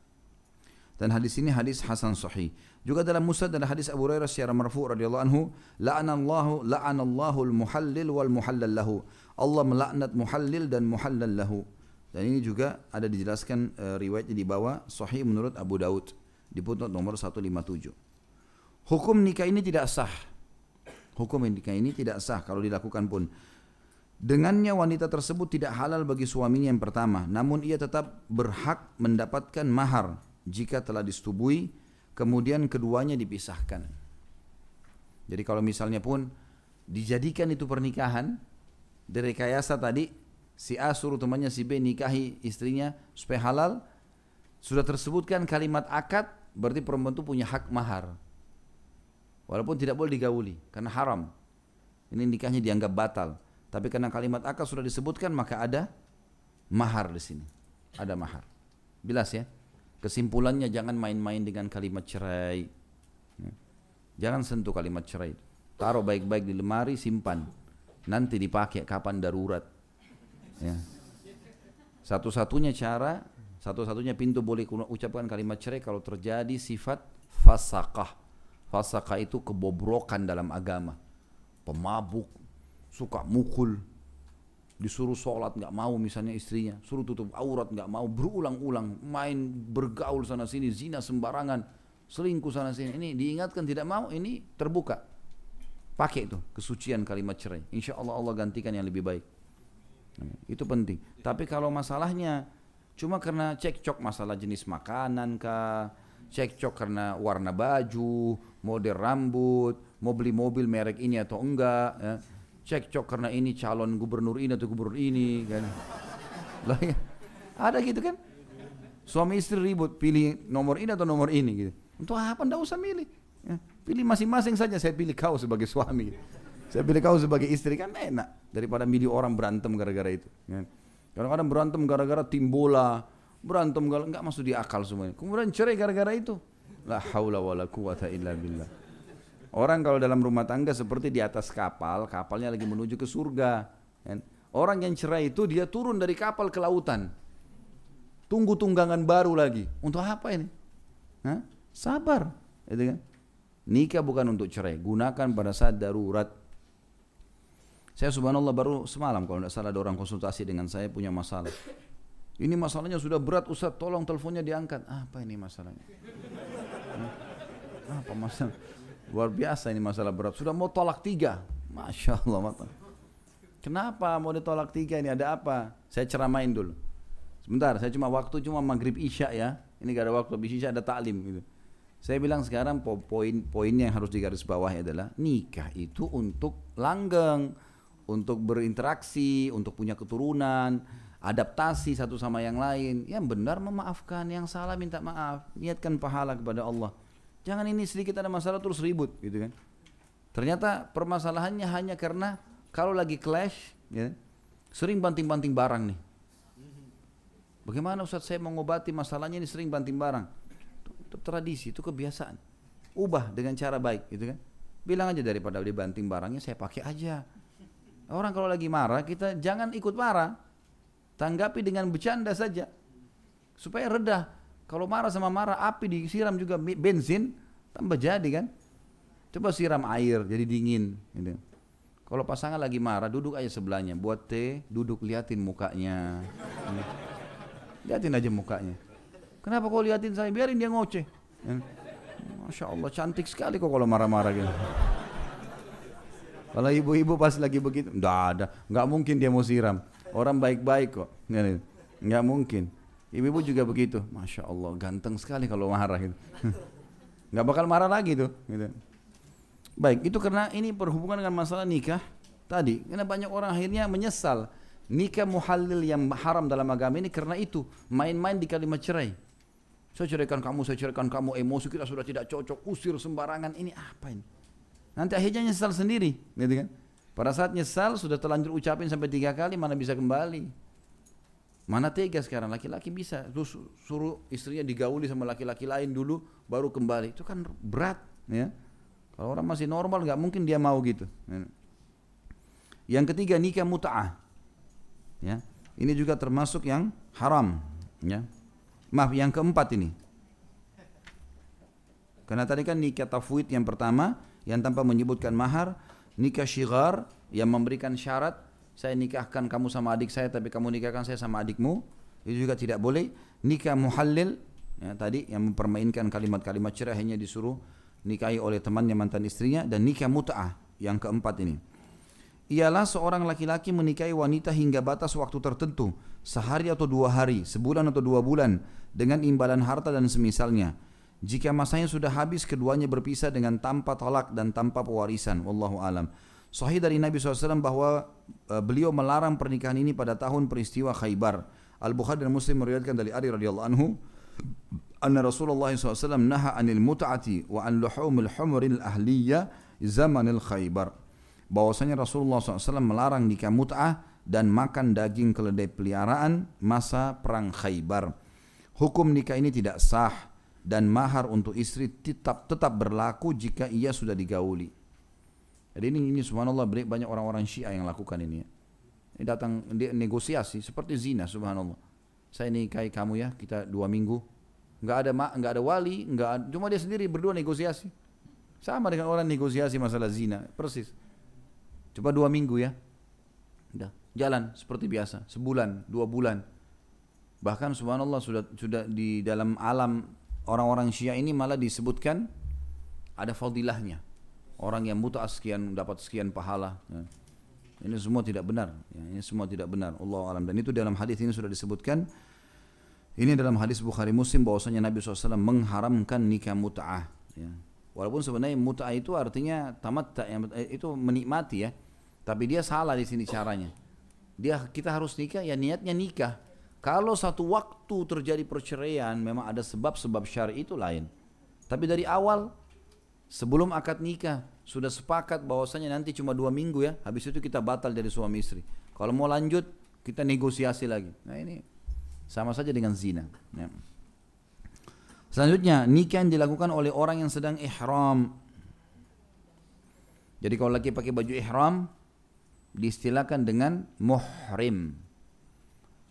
Dan hadis ini hadis hasan sahih. Juga dalam musnad ada hadis Abu Hurairah secara marfu radhiyallahu anhu la'anallahu la'anallahu al-muhallil wal muhallal lahu. Allah melaknat muhallil dan muhallal lahu. Dan ini juga ada dijelaskan uh, riwayatnya di bawah sahih menurut Abu Daud. Di putnot nomor 157 hukum nikah ini tidak sah Hukum nikah ini tidak sah kalau dilakukan pun. Dengannya wanita tersebut tidak halal bagi suaminya yang pertama, namun ia tetap berhak mendapatkan mahar jika telah disetubui, kemudian keduanya dipisahkan. Jadi kalau misalnya pun dijadikan itu pernikahan, dari kayasa tadi, si A suruh temannya si B nikahi istrinya supaya halal, sudah tersebutkan kalimat akad, berarti perempuan itu punya hak mahar. Walaupun tidak boleh digauli karena haram. Ini nikahnya dianggap batal. Tapi karena kalimat akad sudah disebutkan maka ada mahar di sini. Ada mahar. Bilas ya. Kesimpulannya jangan main-main dengan kalimat cerai. Ya. Jangan sentuh kalimat cerai. Taruh baik-baik di lemari, simpan. Nanti dipakai kapan darurat. Ya. Satu-satunya cara, satu-satunya pintu boleh ucapkan kalimat cerai kalau terjadi sifat fasakah Fasaka itu kebobrokan dalam agama. Pemabuk, suka mukul, disuruh sholat nggak mau misalnya istrinya, suruh tutup aurat nggak mau, berulang-ulang main bergaul sana sini, zina sembarangan, selingkuh sana sini. Ini diingatkan tidak mau, ini terbuka. Pakai itu kesucian kalimat cerai. Insya Allah Allah gantikan yang lebih baik. Itu penting. Tapi kalau masalahnya cuma karena cekcok masalah jenis makanan kah, cekcok karena warna baju, model rambut, mau beli mobil merek ini atau enggak, ya. cekcok karena ini calon gubernur ini atau gubernur ini, kan? Lah ya, ada gitu kan? Suami istri ribut, pilih nomor ini atau nomor ini gitu. Untuk apa? Nggak usah milih. Ya. Pilih masing-masing saja. Saya pilih kau sebagai suami. Saya pilih kau sebagai istri kan enak daripada milih orang berantem gara-gara itu. Ya. Kadang-kadang berantem gara-gara tim bola, berantem nggak masuk di akal semuanya. Kemudian cerai gara-gara itu. La haula wala quwata illa billah. Orang kalau dalam rumah tangga seperti di atas kapal, kapalnya lagi menuju ke surga. Kan? Orang yang cerai itu dia turun dari kapal ke lautan. Tunggu tunggangan baru lagi. Untuk apa ini? Hah? Sabar. Itu kan? Nikah bukan untuk cerai. Gunakan pada saat darurat. Saya subhanallah baru semalam kalau tidak salah ada orang konsultasi dengan saya punya masalah. Ini masalahnya sudah berat Ustaz, tolong teleponnya diangkat. Apa ini masalahnya? Apa masalah? Luar biasa ini masalah berat. Sudah mau tolak tiga. Masya Allah. Mata. Kenapa mau ditolak tiga ini? Ada apa? Saya ceramain dulu. Sebentar, saya cuma waktu cuma maghrib isya ya. Ini gak ada waktu, habis isya ada taklim gitu. Saya bilang sekarang poin-poin yang harus digarisbawahi adalah nikah itu untuk langgeng, untuk berinteraksi, untuk punya keturunan, adaptasi satu sama yang lain. Yang benar memaafkan, yang salah minta maaf, niatkan pahala kepada Allah. Jangan ini sedikit ada masalah terus ribut gitu kan. Ternyata permasalahannya hanya karena kalau lagi clash, ya, sering banting-banting barang nih. Bagaimana Ustaz saya mengobati masalahnya ini sering banting barang? Itu tradisi, itu kebiasaan. Ubah dengan cara baik gitu kan. Bilang aja daripada dibanting barangnya saya pakai aja. Orang kalau lagi marah kita jangan ikut marah. Tanggapi dengan bercanda saja. Supaya redah. Kalau marah sama marah api disiram juga bensin tambah jadi kan. Coba siram air jadi dingin gitu. Kalau pasangan lagi marah duduk aja sebelahnya, buat teh, duduk liatin mukanya. Liatin aja mukanya. Kenapa kau liatin saya? Biarin dia ngoceh. Masya Allah cantik sekali kok kalau marah-marah gitu. Kalau ibu-ibu pas lagi begitu, enggak ada, enggak mungkin dia mau siram. Orang baik-baik kok, enggak mungkin. Ibu-ibu juga begitu, masya Allah ganteng sekali kalau marah gitu. Enggak bakal marah lagi tuh. Gitu. Baik, itu karena ini berhubungan dengan masalah nikah tadi. Karena banyak orang akhirnya menyesal nikah muhalil yang haram dalam agama ini karena itu main-main di kalimat cerai. Saya ceraikan kamu, saya ceraikan kamu, emosi kita sudah tidak cocok, usir sembarangan. Ini apa ini? Nanti akhirnya nyesal sendiri, gitu kan? Pada saat nyesal sudah terlanjur ucapin sampai tiga kali, mana bisa kembali? Mana tega sekarang laki-laki bisa terus suruh istrinya digauli sama laki-laki lain dulu baru kembali. Itu kan berat, ya. Kalau orang masih normal nggak mungkin dia mau gitu. Yang ketiga nikah mut'ah. Ya. Ini juga termasuk yang haram, ya. Maaf, yang keempat ini. Karena tadi kan nikah tafwid yang pertama, yang tanpa menyebutkan mahar, nikah syigar yang memberikan syarat saya nikahkan kamu sama adik saya tapi kamu nikahkan saya sama adikmu. Itu juga tidak boleh. Nikah muhallil ya, tadi yang mempermainkan kalimat-kalimat cerai hanya disuruh nikahi oleh temannya mantan istrinya dan nikah mut'ah yang keempat ini. Ialah seorang laki-laki menikahi wanita hingga batas waktu tertentu sehari atau dua hari sebulan atau dua bulan dengan imbalan harta dan semisalnya jika masanya sudah habis, keduanya berpisah dengan tanpa talak dan tanpa pewarisan. Wallahu alam. Sahih dari Nabi SAW bahwa uh, beliau melarang pernikahan ini pada tahun peristiwa Khaybar. Al-Bukhari dan Muslim meriwayatkan dari Ali radhiyallahu anhu anna Rasulullah SAW naha anil mut'ati wa an luhumil humuril ahliyya zamanil Khaybar. Bahwasanya Rasulullah SAW melarang nikah mut'ah dan makan daging keledai peliharaan masa perang Khaybar. Hukum nikah ini tidak sah dan mahar untuk istri tetap tetap berlaku jika ia sudah digauli. Jadi ini, ini subhanallah banyak orang-orang Syiah yang lakukan ini. Ya. Ini datang dia negosiasi seperti zina subhanallah. Saya nikahi kamu ya, kita dua minggu. Enggak ada mak, enggak ada wali, enggak ada, cuma dia sendiri berdua negosiasi. Sama dengan orang negosiasi masalah zina, persis. Coba dua minggu ya. Udah, jalan seperti biasa, sebulan, dua bulan. Bahkan subhanallah sudah sudah di dalam alam orang-orang Syiah ini malah disebutkan ada fadilahnya. Orang yang buta sekian dapat sekian pahala. Ya. Ini semua tidak benar. Ya, ini semua tidak benar. Allah alam. Dan itu dalam hadis ini sudah disebutkan. Ini dalam hadis Bukhari Muslim bahwasanya Nabi SAW mengharamkan nikah mut'ah. Ya. Walaupun sebenarnya mut'ah itu artinya tamat eh, itu menikmati ya. Tapi dia salah di sini caranya. Dia kita harus nikah ya niatnya nikah kalau satu waktu terjadi perceraian memang ada sebab-sebab syar'i itu lain. Tapi dari awal sebelum akad nikah sudah sepakat bahwasanya nanti cuma dua minggu ya, habis itu kita batal dari suami istri. Kalau mau lanjut kita negosiasi lagi. Nah ini sama saja dengan zina. Ya. Selanjutnya nikah yang dilakukan oleh orang yang sedang ihram. Jadi kalau lagi pakai baju ihram diistilahkan dengan muhrim.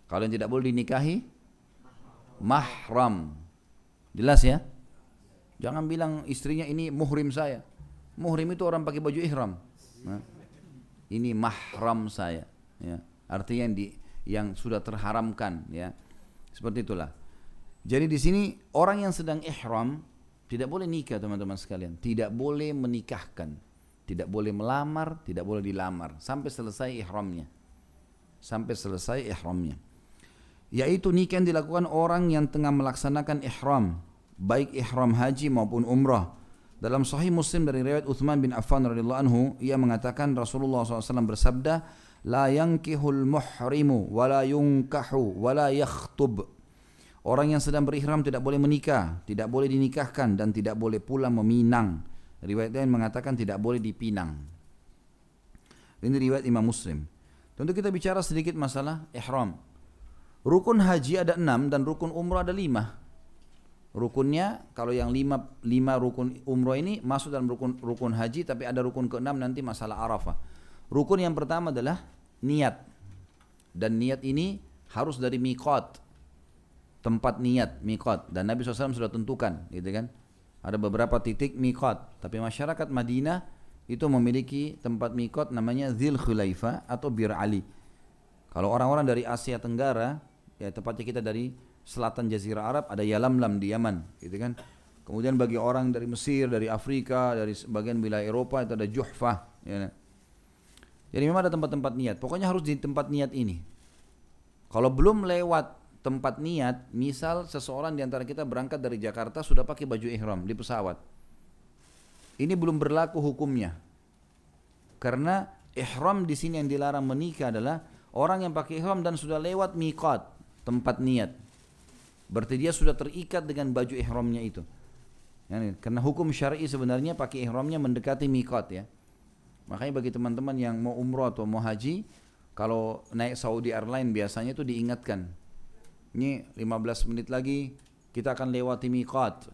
Kalau yang tidak boleh dinikahi mahram. Jelas ya? Jangan bilang istrinya ini muhrim saya. Muhrim itu orang pakai baju ihram. Nah, ini mahram saya. Ya. Artinya yang, di, yang sudah terharamkan. Ya. Seperti itulah. Jadi di sini orang yang sedang ihram tidak boleh nikah teman-teman sekalian. Tidak boleh menikahkan. Tidak boleh melamar, tidak boleh dilamar. Sampai selesai ihramnya. Sampai selesai ihramnya yaitu nikah yang dilakukan orang yang tengah melaksanakan ihram baik ihram haji maupun umrah Dalam Sahih Muslim dari riwayat Uthman bin Affan radhiyallahu anhu, ia mengatakan Rasulullah SAW bersabda, "La yankihul muhrimu wa la yunkahu wa la yakhtub." Orang yang sedang berihram tidak boleh menikah, tidak boleh dinikahkan dan tidak boleh pula meminang. Riwayat lain mengatakan tidak boleh dipinang. Ini riwayat Imam Muslim. Tentu kita bicara sedikit masalah ihram. Rukun haji ada enam dan rukun umrah ada lima. Rukunnya kalau yang lima, lima rukun umrah ini masuk dalam rukun rukun haji tapi ada rukun keenam nanti masalah arafah. Rukun yang pertama adalah niat. Dan niat ini harus dari miqat. Tempat niat, miqat. Dan Nabi SAW sudah tentukan gitu kan. Ada beberapa titik miqat. Tapi masyarakat Madinah itu memiliki tempat miqat namanya Zil Khulaifa atau Bir Ali. Kalau orang-orang dari Asia Tenggara, ya tepatnya kita dari selatan Jazirah Arab ada Yalamlam di Yaman, gitu kan. Kemudian bagi orang dari Mesir, dari Afrika, dari sebagian wilayah Eropa itu ada Juhfah. Ya. Jadi memang ada tempat-tempat niat. Pokoknya harus di tempat niat ini. Kalau belum lewat tempat niat, misal seseorang di antara kita berangkat dari Jakarta sudah pakai baju ihram di pesawat. Ini belum berlaku hukumnya. Karena ihram di sini yang dilarang menikah adalah orang yang pakai ihram dan sudah lewat miqat, tempat niat. Berarti dia sudah terikat dengan baju ihramnya itu. Karena hukum syar'i sebenarnya pakai ihramnya mendekati mikot ya. Makanya bagi teman-teman yang mau umroh atau mau haji, kalau naik Saudi Airline biasanya itu diingatkan. Ini 15 menit lagi kita akan lewati mikot.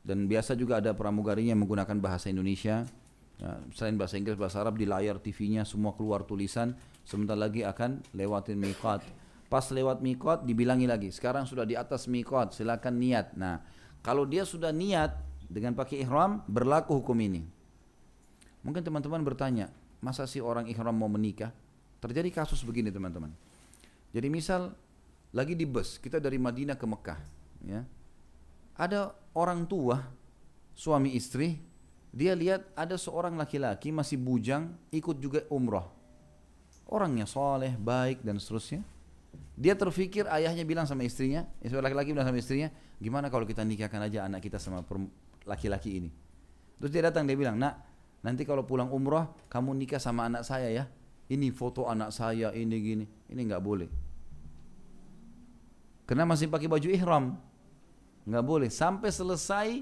Dan biasa juga ada pramugarinya yang menggunakan bahasa Indonesia. Ya, selain bahasa Inggris, bahasa Arab di layar TV-nya semua keluar tulisan. Sebentar lagi akan lewatin mikot. Pas lewat mikot dibilangi lagi. Sekarang sudah di atas mikot, silakan niat. Nah, kalau dia sudah niat dengan pakai ihram berlaku hukum ini. Mungkin teman-teman bertanya, masa sih orang ihram mau menikah? Terjadi kasus begini teman-teman. Jadi misal lagi di bus, kita dari Madinah ke Mekah, ya. Ada orang tua, suami istri, dia lihat ada seorang laki-laki masih bujang ikut juga umroh. Orangnya soleh, baik dan seterusnya. Dia terfikir ayahnya bilang sama istrinya, laki-laki bilang sama istrinya, gimana kalau kita nikahkan aja anak kita sama laki-laki ini. Terus dia datang dia bilang, nak nanti kalau pulang umroh kamu nikah sama anak saya ya. Ini foto anak saya, ini gini, ini nggak boleh. Karena masih pakai baju ihram, nggak boleh. Sampai selesai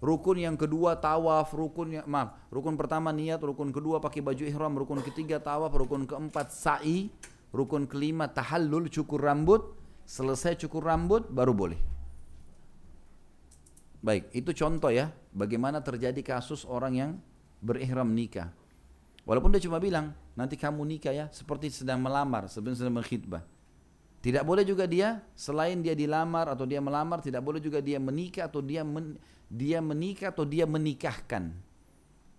rukun yang kedua tawaf, rukun yang maaf, rukun pertama niat, rukun kedua pakai baju ihram, rukun ketiga tawaf, rukun keempat sa'i, Rukun kelima tahallul cukur rambut, selesai cukur rambut baru boleh. Baik, itu contoh ya bagaimana terjadi kasus orang yang berihram nikah. Walaupun dia cuma bilang, nanti kamu nikah ya, seperti sedang melamar, sebenarnya sedang berkhidbah. Tidak boleh juga dia selain dia dilamar atau dia melamar, tidak boleh juga dia menikah atau dia men, dia menikah atau dia menikahkan.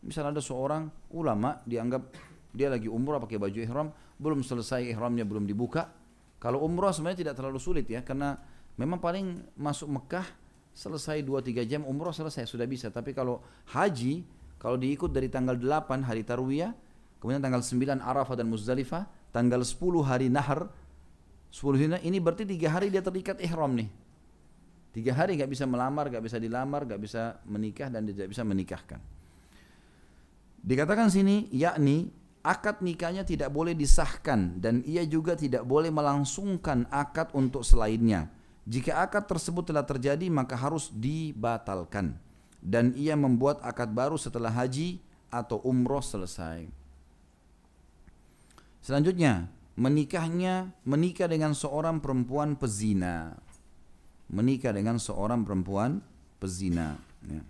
Misalnya ada seorang ulama dianggap dia lagi umrah pakai baju ihram, belum selesai ihramnya belum dibuka. Kalau umrah sebenarnya tidak terlalu sulit ya, karena memang paling masuk Mekah selesai 2-3 jam umrah selesai sudah bisa. Tapi kalau haji, kalau diikut dari tanggal 8 hari Tarwiyah, kemudian tanggal 9 Arafah dan Muzdalifah, tanggal 10 hari Nahar, 10 hari ini berarti tiga hari dia terikat ihram nih. Tiga hari nggak bisa melamar, nggak bisa dilamar, nggak bisa menikah dan tidak bisa menikahkan. Dikatakan sini yakni akad nikahnya tidak boleh disahkan dan ia juga tidak boleh melangsungkan akad untuk selainnya. Jika akad tersebut telah terjadi maka harus dibatalkan dan ia membuat akad baru setelah haji atau umroh selesai. Selanjutnya, menikahnya menikah dengan seorang perempuan pezina. Menikah dengan seorang perempuan pezina. Ya.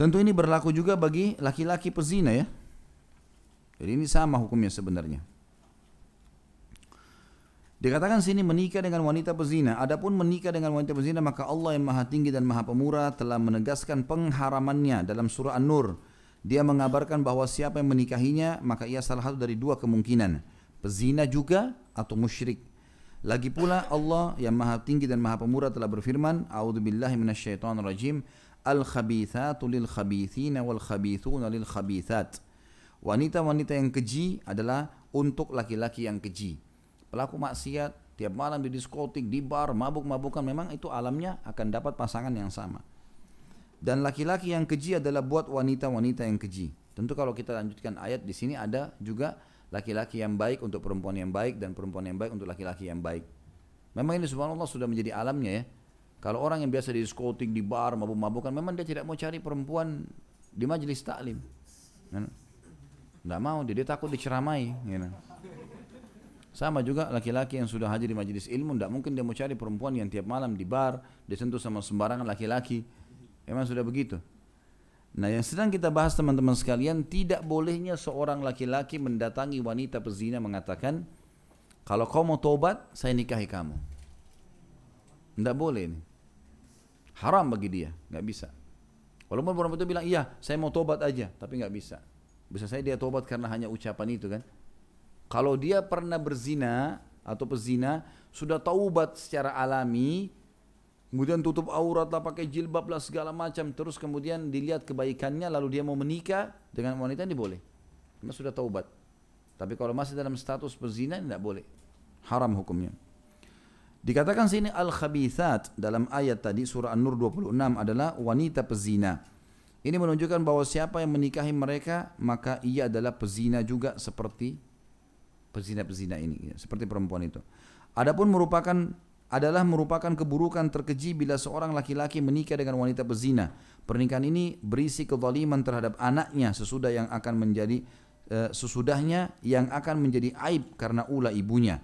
Tentu ini berlaku juga bagi laki-laki pezina ya. Jadi ini sama hukumnya sebenarnya. Dikatakan sini menikah dengan wanita pezina. Adapun menikah dengan wanita pezina maka Allah yang Maha Tinggi dan Maha Pemurah telah menegaskan pengharamannya dalam surah An-Nur. Dia mengabarkan bahwa siapa yang menikahinya maka ia salah satu dari dua kemungkinan. Pezina juga atau musyrik. Lagi pula Allah yang Maha Tinggi dan Maha Pemurah telah berfirman, "A'udzubillahi minasyaitonirrajim." Al-khabithatu lil khabithina wal khabithuna lil khabithat. Wanita-wanita yang keji adalah untuk laki-laki yang keji. Pelaku maksiat tiap malam di diskotik, di bar, mabuk-mabukan memang itu alamnya akan dapat pasangan yang sama. Dan laki-laki yang keji adalah buat wanita-wanita yang keji. Tentu kalau kita lanjutkan ayat di sini ada juga laki-laki yang baik untuk perempuan yang baik dan perempuan yang baik untuk laki-laki yang baik. Memang ini subhanallah sudah menjadi alamnya ya. Kalau orang yang biasa di diskotik, di bar, mabuk-mabukan, memang dia tidak mau cari perempuan di majelis taklim. Tidak mau, dia, dia takut diceramai. Gitu. Sama juga laki-laki yang sudah hadir di majelis ilmu, tidak mungkin dia mau cari perempuan yang tiap malam di bar, disentuh sama sembarangan laki-laki. Memang sudah begitu. Nah yang sedang kita bahas teman-teman sekalian, tidak bolehnya seorang laki-laki mendatangi wanita pezina mengatakan, kalau kau mau tobat, saya nikahi kamu. Tidak boleh ini. Haram bagi dia, nggak bisa. Walaupun orang itu bilang, iya saya mau tobat aja, tapi nggak bisa. Bisa saya dia tobat karena hanya ucapan itu kan. Kalau dia pernah berzina atau pezina, sudah taubat secara alami, kemudian tutup aurat lah pakai jilbab lah segala macam terus kemudian dilihat kebaikannya lalu dia mau menikah dengan wanita ini boleh karena sudah taubat tapi kalau masih dalam status berzina tidak boleh haram hukumnya dikatakan sini al khabithat dalam ayat tadi surah an-nur 26 adalah wanita pezina ini menunjukkan bahwa siapa yang menikahi mereka maka ia adalah pezina juga seperti pezina-pezina ini seperti perempuan itu adapun merupakan adalah merupakan keburukan terkeji bila seorang laki-laki menikah dengan wanita bezina. Pernikahan ini berisi kezaliman terhadap anaknya sesudah yang akan menjadi uh, sesudahnya yang akan menjadi aib karena ulah ibunya.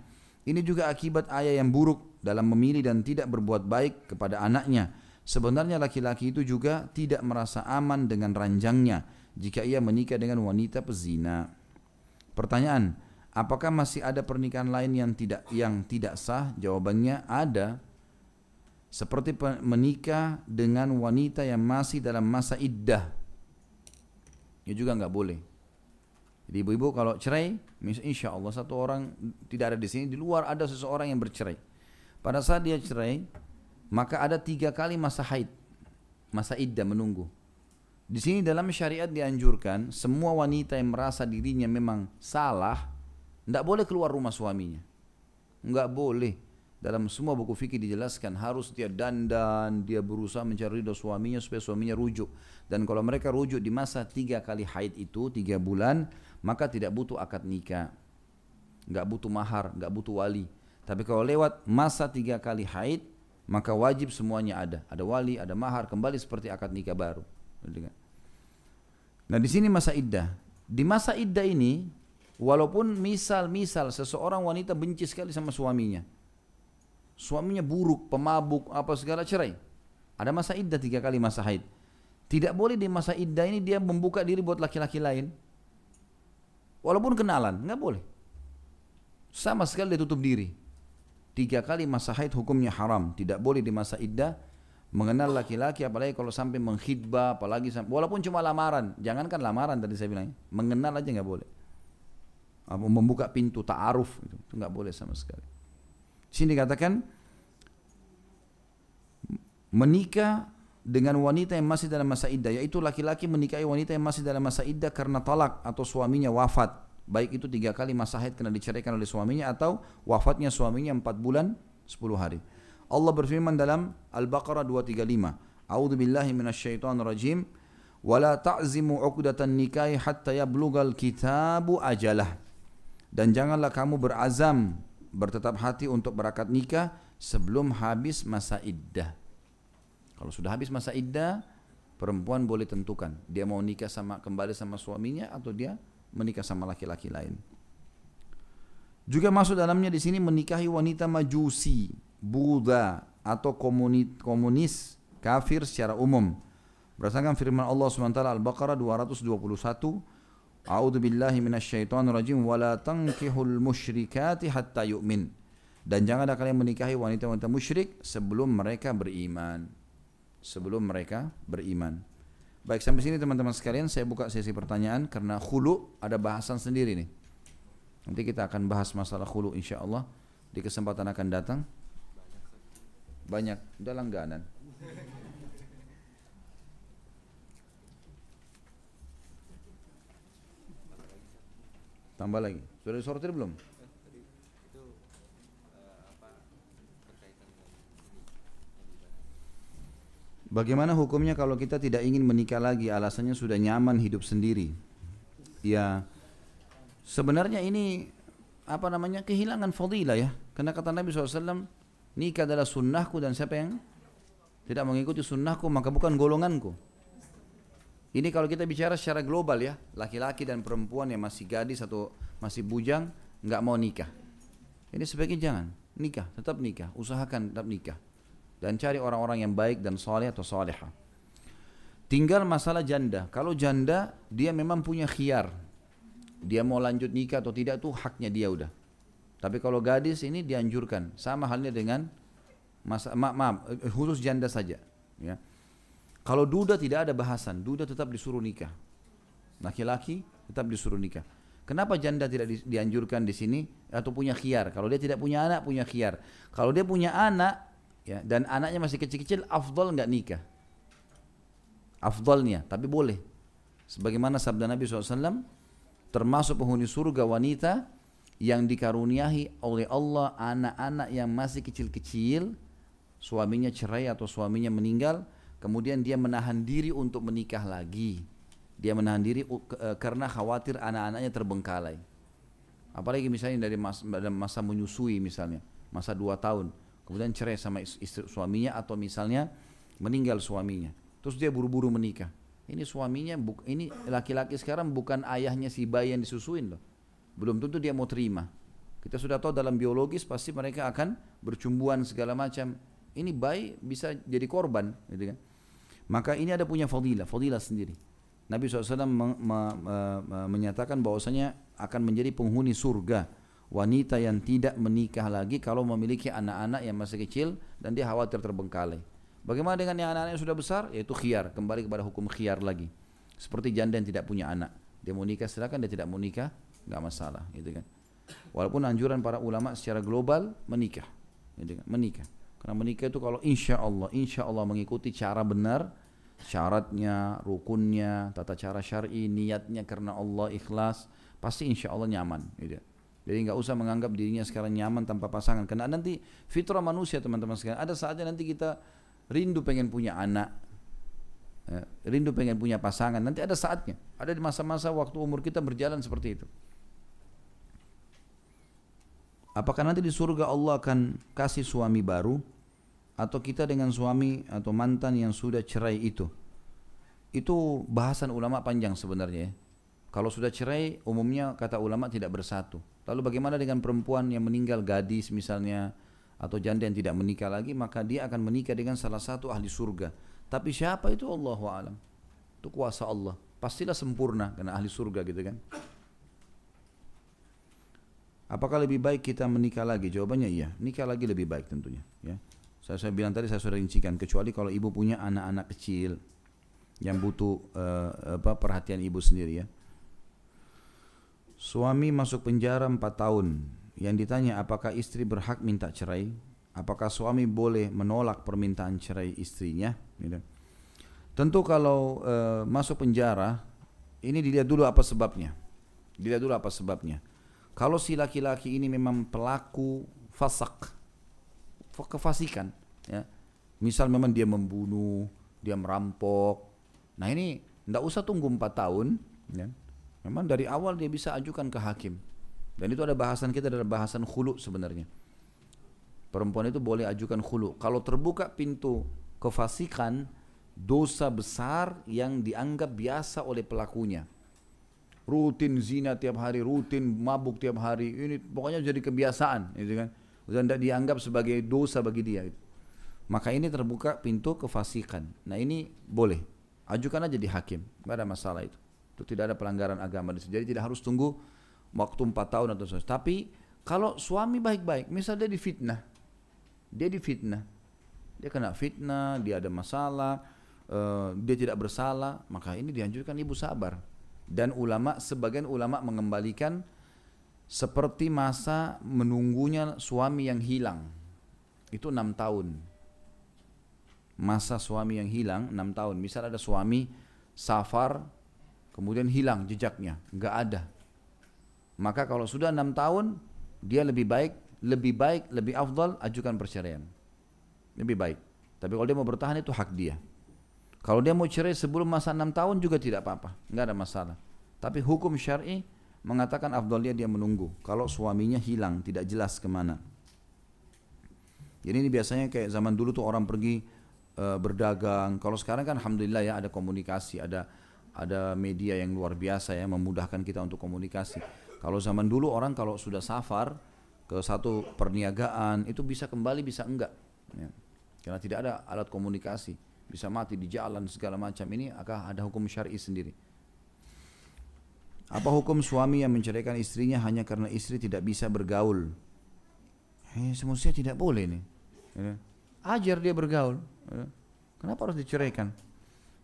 Ini juga akibat ayah yang buruk dalam memilih dan tidak berbuat baik kepada anaknya. Sebenarnya laki-laki itu juga tidak merasa aman dengan ranjangnya jika ia menikah dengan wanita pezina. Pertanyaan, Apakah masih ada pernikahan lain yang tidak yang tidak sah? Jawabannya ada. Seperti menikah dengan wanita yang masih dalam masa iddah. Ini juga nggak boleh. Jadi ibu-ibu kalau cerai, insya Allah satu orang tidak ada di sini, di luar ada seseorang yang bercerai. Pada saat dia cerai, maka ada tiga kali masa haid, masa iddah menunggu. Di sini dalam syariat dianjurkan semua wanita yang merasa dirinya memang salah, tidak boleh keluar rumah suaminya. Enggak boleh. Dalam semua buku fikih dijelaskan harus dia dandan, dia berusaha mencari ridho suaminya supaya suaminya rujuk. Dan kalau mereka rujuk di masa tiga kali haid itu, tiga bulan, maka tidak butuh akad nikah. Enggak butuh mahar, enggak butuh wali. Tapi kalau lewat masa tiga kali haid, maka wajib semuanya ada. Ada wali, ada mahar, kembali seperti akad nikah baru. Nah di sini masa iddah. Di masa iddah ini Walaupun misal-misal seseorang wanita benci sekali sama suaminya. Suaminya buruk, pemabuk, apa segala cerai. Ada masa iddah tiga kali masa haid. Tidak boleh di masa iddah ini dia membuka diri buat laki-laki lain. Walaupun kenalan, nggak boleh. Sama sekali dia tutup diri. Tiga kali masa haid hukumnya haram. Tidak boleh di masa iddah mengenal laki-laki apalagi kalau sampai menghidbah apalagi walaupun cuma lamaran jangankan lamaran tadi saya bilang mengenal aja nggak boleh membuka pintu ta'aruf itu nggak boleh sama sekali. Sini dikatakan menikah dengan wanita yang masih dalam masa iddah yaitu laki-laki menikahi wanita yang masih dalam masa iddah karena talak atau suaminya wafat. Baik itu tiga kali masa haid kena diceraikan oleh suaminya atau wafatnya suaminya empat bulan sepuluh hari. Allah berfirman dalam Al-Baqarah 235 A'udzu billahi minasyaitonir rajim wala ta'zimu 'uqdatan nikahi hatta yablughal kitabu ajalah. Dan janganlah kamu berazam bertetap hati untuk berakad nikah sebelum habis masa iddah. Kalau sudah habis masa iddah, perempuan boleh tentukan dia mau nikah sama kembali sama suaminya atau dia menikah sama laki-laki lain. Juga masuk dalamnya di sini menikahi wanita majusi, Buddha atau komunis, kafir secara umum. Berdasarkan firman Allah SWT Al-Baqarah 221 A'udzu billahi minasyaitonir rajim wala tankihul musyrikati hatta yu'min. Dan janganlah kalian menikahi wanita-wanita musyrik sebelum mereka beriman. Sebelum mereka beriman. Baik sampai sini teman-teman sekalian saya buka sesi pertanyaan karena khulu ada bahasan sendiri nih. Nanti kita akan bahas masalah khulu insyaallah di kesempatan akan datang. Banyak, udah langganan. Tambah lagi. Sudah disortir belum? Bagaimana hukumnya kalau kita tidak ingin menikah lagi, alasannya sudah nyaman hidup sendiri? Ya, sebenarnya ini apa namanya kehilangan fadilah ya. Karena kata Nabi SAW, nikah adalah sunnahku dan siapa yang tidak mengikuti sunnahku maka bukan golonganku. Ini kalau kita bicara secara global ya, laki-laki dan perempuan yang masih gadis atau masih bujang nggak mau nikah. Ini sebaiknya jangan nikah, tetap nikah, usahakan tetap nikah dan cari orang-orang yang baik dan soleh atau soleha. Tinggal masalah janda. Kalau janda dia memang punya khiar. Dia mau lanjut nikah atau tidak itu haknya dia udah. Tapi kalau gadis ini dianjurkan. Sama halnya dengan masa, ma maaf, khusus janda saja. Ya. Kalau duda tidak ada bahasan. Duda tetap disuruh nikah. Laki-laki tetap disuruh nikah. Kenapa janda tidak di, dianjurkan di sini atau punya khiar? Kalau dia tidak punya anak, punya khiar. Kalau dia punya anak, ya dan anaknya masih kecil-kecil afdal nggak nikah afdalnya tapi boleh sebagaimana sabda Nabi SAW termasuk penghuni surga wanita yang dikaruniai oleh Allah anak-anak yang masih kecil-kecil suaminya cerai atau suaminya meninggal kemudian dia menahan diri untuk menikah lagi. Dia menahan diri eh, karena khawatir anak-anaknya terbengkalai. Apalagi misalnya dari masa, masa menyusui misalnya masa dua tahun. Kemudian cerai sama istri suaminya atau misalnya meninggal suaminya. Terus dia buru-buru menikah. Ini suaminya ini laki-laki sekarang bukan ayahnya si bayi yang disusuin loh. Belum tentu dia mau terima. Kita sudah tahu dalam biologis pasti mereka akan bercumbuan segala macam ini bayi bisa jadi korban gitu kan maka ini ada punya fadilah fadilah sendiri Nabi SAW menyatakan bahwasanya akan menjadi penghuni surga wanita yang tidak menikah lagi kalau memiliki anak-anak yang masih kecil dan dia khawatir terbengkalai. Bagaimana dengan yang anak-anak yang sudah besar? Yaitu khiar, kembali kepada hukum khiar lagi. Seperti janda yang tidak punya anak. Dia mau nikah silakan, dia tidak mau nikah, nggak masalah, gitu kan. Walaupun anjuran para ulama secara global menikah, gitu kan, menikah. Karena menikah itu kalau insya Allah, insya Allah mengikuti cara benar, syaratnya, rukunnya, tata cara syar'i, niatnya karena Allah ikhlas, pasti insya Allah nyaman, gitu. Jadi nggak usah menganggap dirinya sekarang nyaman tanpa pasangan. Karena nanti fitrah manusia teman-teman sekalian. Ada saatnya nanti kita rindu pengen punya anak. Ya, rindu pengen punya pasangan. Nanti ada saatnya. Ada di masa-masa waktu umur kita berjalan seperti itu. Apakah nanti di surga Allah akan kasih suami baru? Atau kita dengan suami atau mantan yang sudah cerai itu? Itu bahasan ulama panjang sebenarnya ya. Kalau sudah cerai, umumnya kata ulama tidak bersatu. Lalu bagaimana dengan perempuan yang meninggal gadis misalnya atau janda yang tidak menikah lagi maka dia akan menikah dengan salah satu ahli surga. Tapi siapa itu Allah alam. Itu kuasa Allah. Pastilah sempurna karena ahli surga gitu kan. Apakah lebih baik kita menikah lagi? Jawabannya iya. Nikah lagi lebih baik tentunya. Ya. Saya, saya bilang tadi saya sudah rincikan. Kecuali kalau ibu punya anak-anak kecil yang butuh uh, apa perhatian ibu sendiri ya. Suami masuk penjara 4 tahun. Yang ditanya apakah istri berhak minta cerai? Apakah suami boleh menolak permintaan cerai istrinya? Gitu. Tentu kalau e, masuk penjara, ini dilihat dulu apa sebabnya. Dilihat dulu apa sebabnya. Kalau si laki-laki ini memang pelaku fasak, kefasikan, ya. misal memang dia membunuh, dia merampok, nah ini tidak usah tunggu 4 tahun, ya Memang dari awal dia bisa ajukan ke hakim. Dan itu ada bahasan kita adalah bahasan khulu sebenarnya. Perempuan itu boleh ajukan khulu. Kalau terbuka pintu kefasikan, dosa besar yang dianggap biasa oleh pelakunya. Rutin zina tiap hari, rutin mabuk tiap hari. Ini pokoknya jadi kebiasaan, gitu kan. Dan tidak dianggap sebagai dosa bagi dia. Maka ini terbuka pintu kefasikan. Nah ini boleh. Ajukan aja di hakim, tidak ada masalah itu. Itu tidak ada pelanggaran agama. Jadi tidak harus tunggu waktu empat tahun atau sesuatu. Tapi kalau suami baik-baik, misalnya dia difitnah, dia difitnah, dia kena fitnah, dia ada masalah, uh, dia tidak bersalah, maka ini dianjurkan ibu sabar. Dan ulama, sebagian ulama mengembalikan seperti masa menunggunya suami yang hilang. Itu enam tahun. Masa suami yang hilang enam tahun. Misal ada suami safar kemudian hilang jejaknya, nggak ada. Maka kalau sudah enam tahun, dia lebih baik, lebih baik, lebih afdal ajukan perceraian. Lebih baik. Tapi kalau dia mau bertahan itu hak dia. Kalau dia mau cerai sebelum masa enam tahun juga tidak apa-apa, nggak ada masalah. Tapi hukum syar'i mengatakan afdalnya dia menunggu. Kalau suaminya hilang, tidak jelas ke mana. Jadi ini biasanya kayak zaman dulu tuh orang pergi e, berdagang. Kalau sekarang kan alhamdulillah ya ada komunikasi, ada ada media yang luar biasa ya memudahkan kita untuk komunikasi. Kalau zaman dulu orang kalau sudah safar ke satu perniagaan itu bisa kembali bisa enggak. Ya. Karena tidak ada alat komunikasi, bisa mati di jalan segala macam ini akan ada hukum syar'i sendiri. Apa hukum suami yang menceraikan istrinya hanya karena istri tidak bisa bergaul? Eh, semestinya tidak boleh nih. Ya. Ajar dia bergaul. Ya. Kenapa harus diceraikan?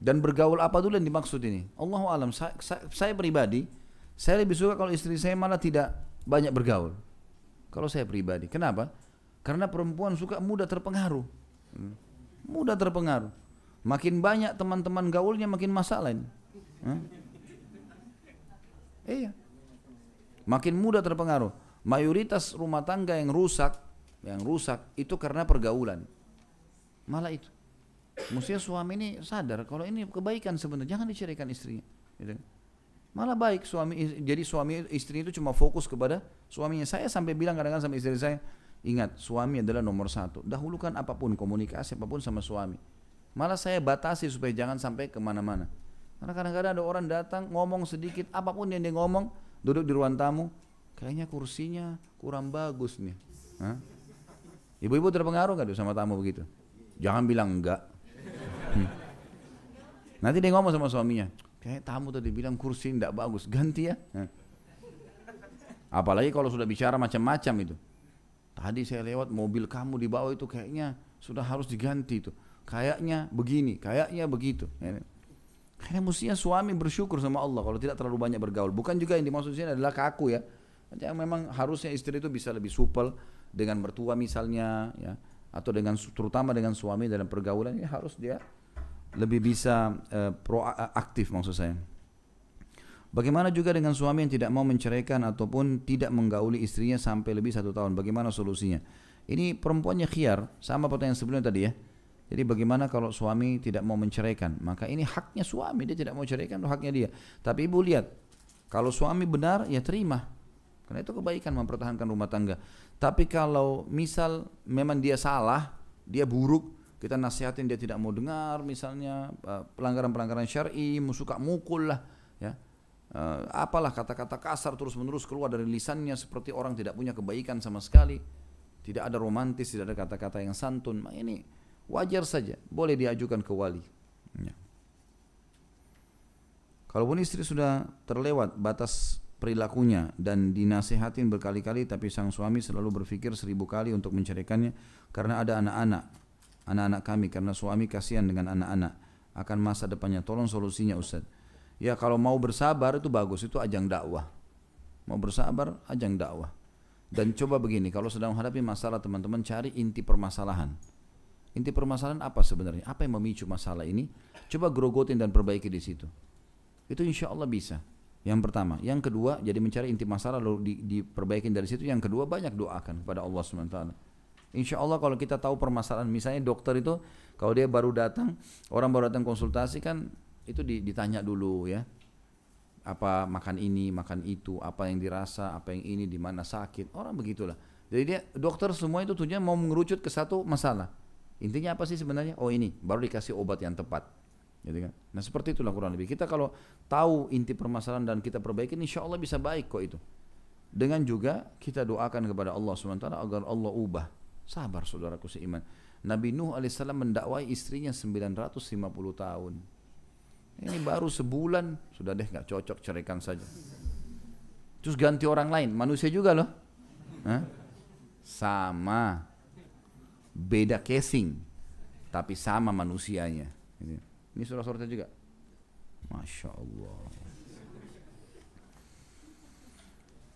Dan bergaul apa dulu yang dimaksud ini? Allah alam. Saya, saya, saya pribadi, saya lebih suka kalau istri saya malah tidak banyak bergaul. Kalau saya pribadi, kenapa? Karena perempuan suka mudah terpengaruh. Hmm. Mudah terpengaruh. Makin banyak teman-teman gaulnya makin masalah ini. Iya. Makin mudah terpengaruh. Mayoritas rumah tangga yang rusak yang rusak itu karena pergaulan. Malah itu. Mestinya suami ini sadar kalau ini kebaikan sebenarnya jangan diceraikan istrinya. Gitu. Malah baik suami jadi suami istri itu cuma fokus kepada suaminya. Saya sampai bilang kadang-kadang sama istri saya, ingat suami adalah nomor satu. Dahulukan apa pun komunikasi apa pun sama suami. Malah saya batasi supaya jangan sampai ke mana-mana. Karena kadang-kadang ada orang datang ngomong sedikit apa pun yang dia ngomong duduk di ruang tamu, kayaknya kursinya kurang bagus nih. Ibu-ibu terpengaruh nggak tuh sama tamu begitu? Jangan bilang enggak. Hmm. Nanti dia ngomong sama suaminya, kayak tamu tadi bilang kursi tidak bagus, ganti ya. Apalagi kalau sudah bicara macam-macam itu. Tadi saya lewat mobil kamu di bawah itu kayaknya sudah harus diganti itu. Kayaknya begini, kayaknya begitu. Karena mestinya suami bersyukur sama Allah kalau tidak terlalu banyak bergaul. Bukan juga yang dimaksud sini adalah kaku ya. Yang memang harusnya istri itu bisa lebih supel, dengan mertua misalnya ya atau dengan terutama dengan suami dalam pergaulan ya harus dia lebih bisa uh, proaktif maksud saya. Bagaimana juga dengan suami yang tidak mau menceraikan ataupun tidak menggauli istrinya sampai lebih satu tahun? Bagaimana solusinya? Ini perempuannya khiar, sama pertanyaan sebelumnya tadi ya. Jadi bagaimana kalau suami tidak mau menceraikan? Maka ini haknya suami, dia tidak mau ceraikan, itu haknya dia. Tapi ibu lihat, kalau suami benar ya terima. Karena itu kebaikan mempertahankan rumah tangga. Tapi kalau misal memang dia salah, dia buruk, kita nasihatin dia tidak mau dengar misalnya eh, pelanggaran-pelanggaran syar'i, suka mukul lah, ya. Uh, apalah kata-kata kasar terus-menerus keluar dari lisannya seperti orang tidak punya kebaikan sama sekali. Tidak ada romantis, tidak ada kata-kata yang santun. Ini wajar saja, boleh diajukan ke wali. Ya. Kalaupun istri sudah terlewat batas perilakunya dan dinasehatin berkali-kali tapi sang suami selalu berpikir seribu kali untuk menceraikannya karena ada anak-anak anak-anak kami. Karena suami kasihan dengan anak-anak. Akan masa depannya tolong solusinya Ustaz. Ya kalau mau bersabar itu bagus. Itu ajang dakwah. Mau bersabar ajang dakwah. Dan coba begini kalau sedang menghadapi masalah teman-teman cari inti permasalahan inti permasalahan apa sebenarnya apa yang memicu masalah ini coba grogotin dan perbaiki di situ itu insya Allah bisa yang pertama, yang kedua jadi mencari inti masalah lalu di, diperbaiki dari situ. Yang kedua banyak doakan kepada Allah swt. Insya Allah kalau kita tahu permasalahan, misalnya dokter itu kalau dia baru datang, orang baru datang konsultasi kan itu ditanya dulu ya, apa makan ini, makan itu, apa yang dirasa, apa yang ini, di mana sakit, orang begitulah. Jadi dia dokter semua itu tujuan mau mengerucut ke satu masalah. Intinya apa sih sebenarnya? Oh ini, baru dikasih obat yang tepat. Gitu kan? Nah seperti itulah kurang lebih. Kita kalau tahu inti permasalahan dan kita perbaiki, insya Allah bisa baik kok itu. Dengan juga kita doakan kepada Allah SWT agar Allah ubah. Sabar saudaraku seiman. Nabi Nuh AS mendakwai istrinya 950 tahun. Ini baru sebulan, sudah deh nggak cocok ceraikan saja. Terus ganti orang lain, manusia juga loh. Hah? Sama. Beda casing, tapi sama manusianya. Gitu. Ini surah suratnya juga. Masya Allah.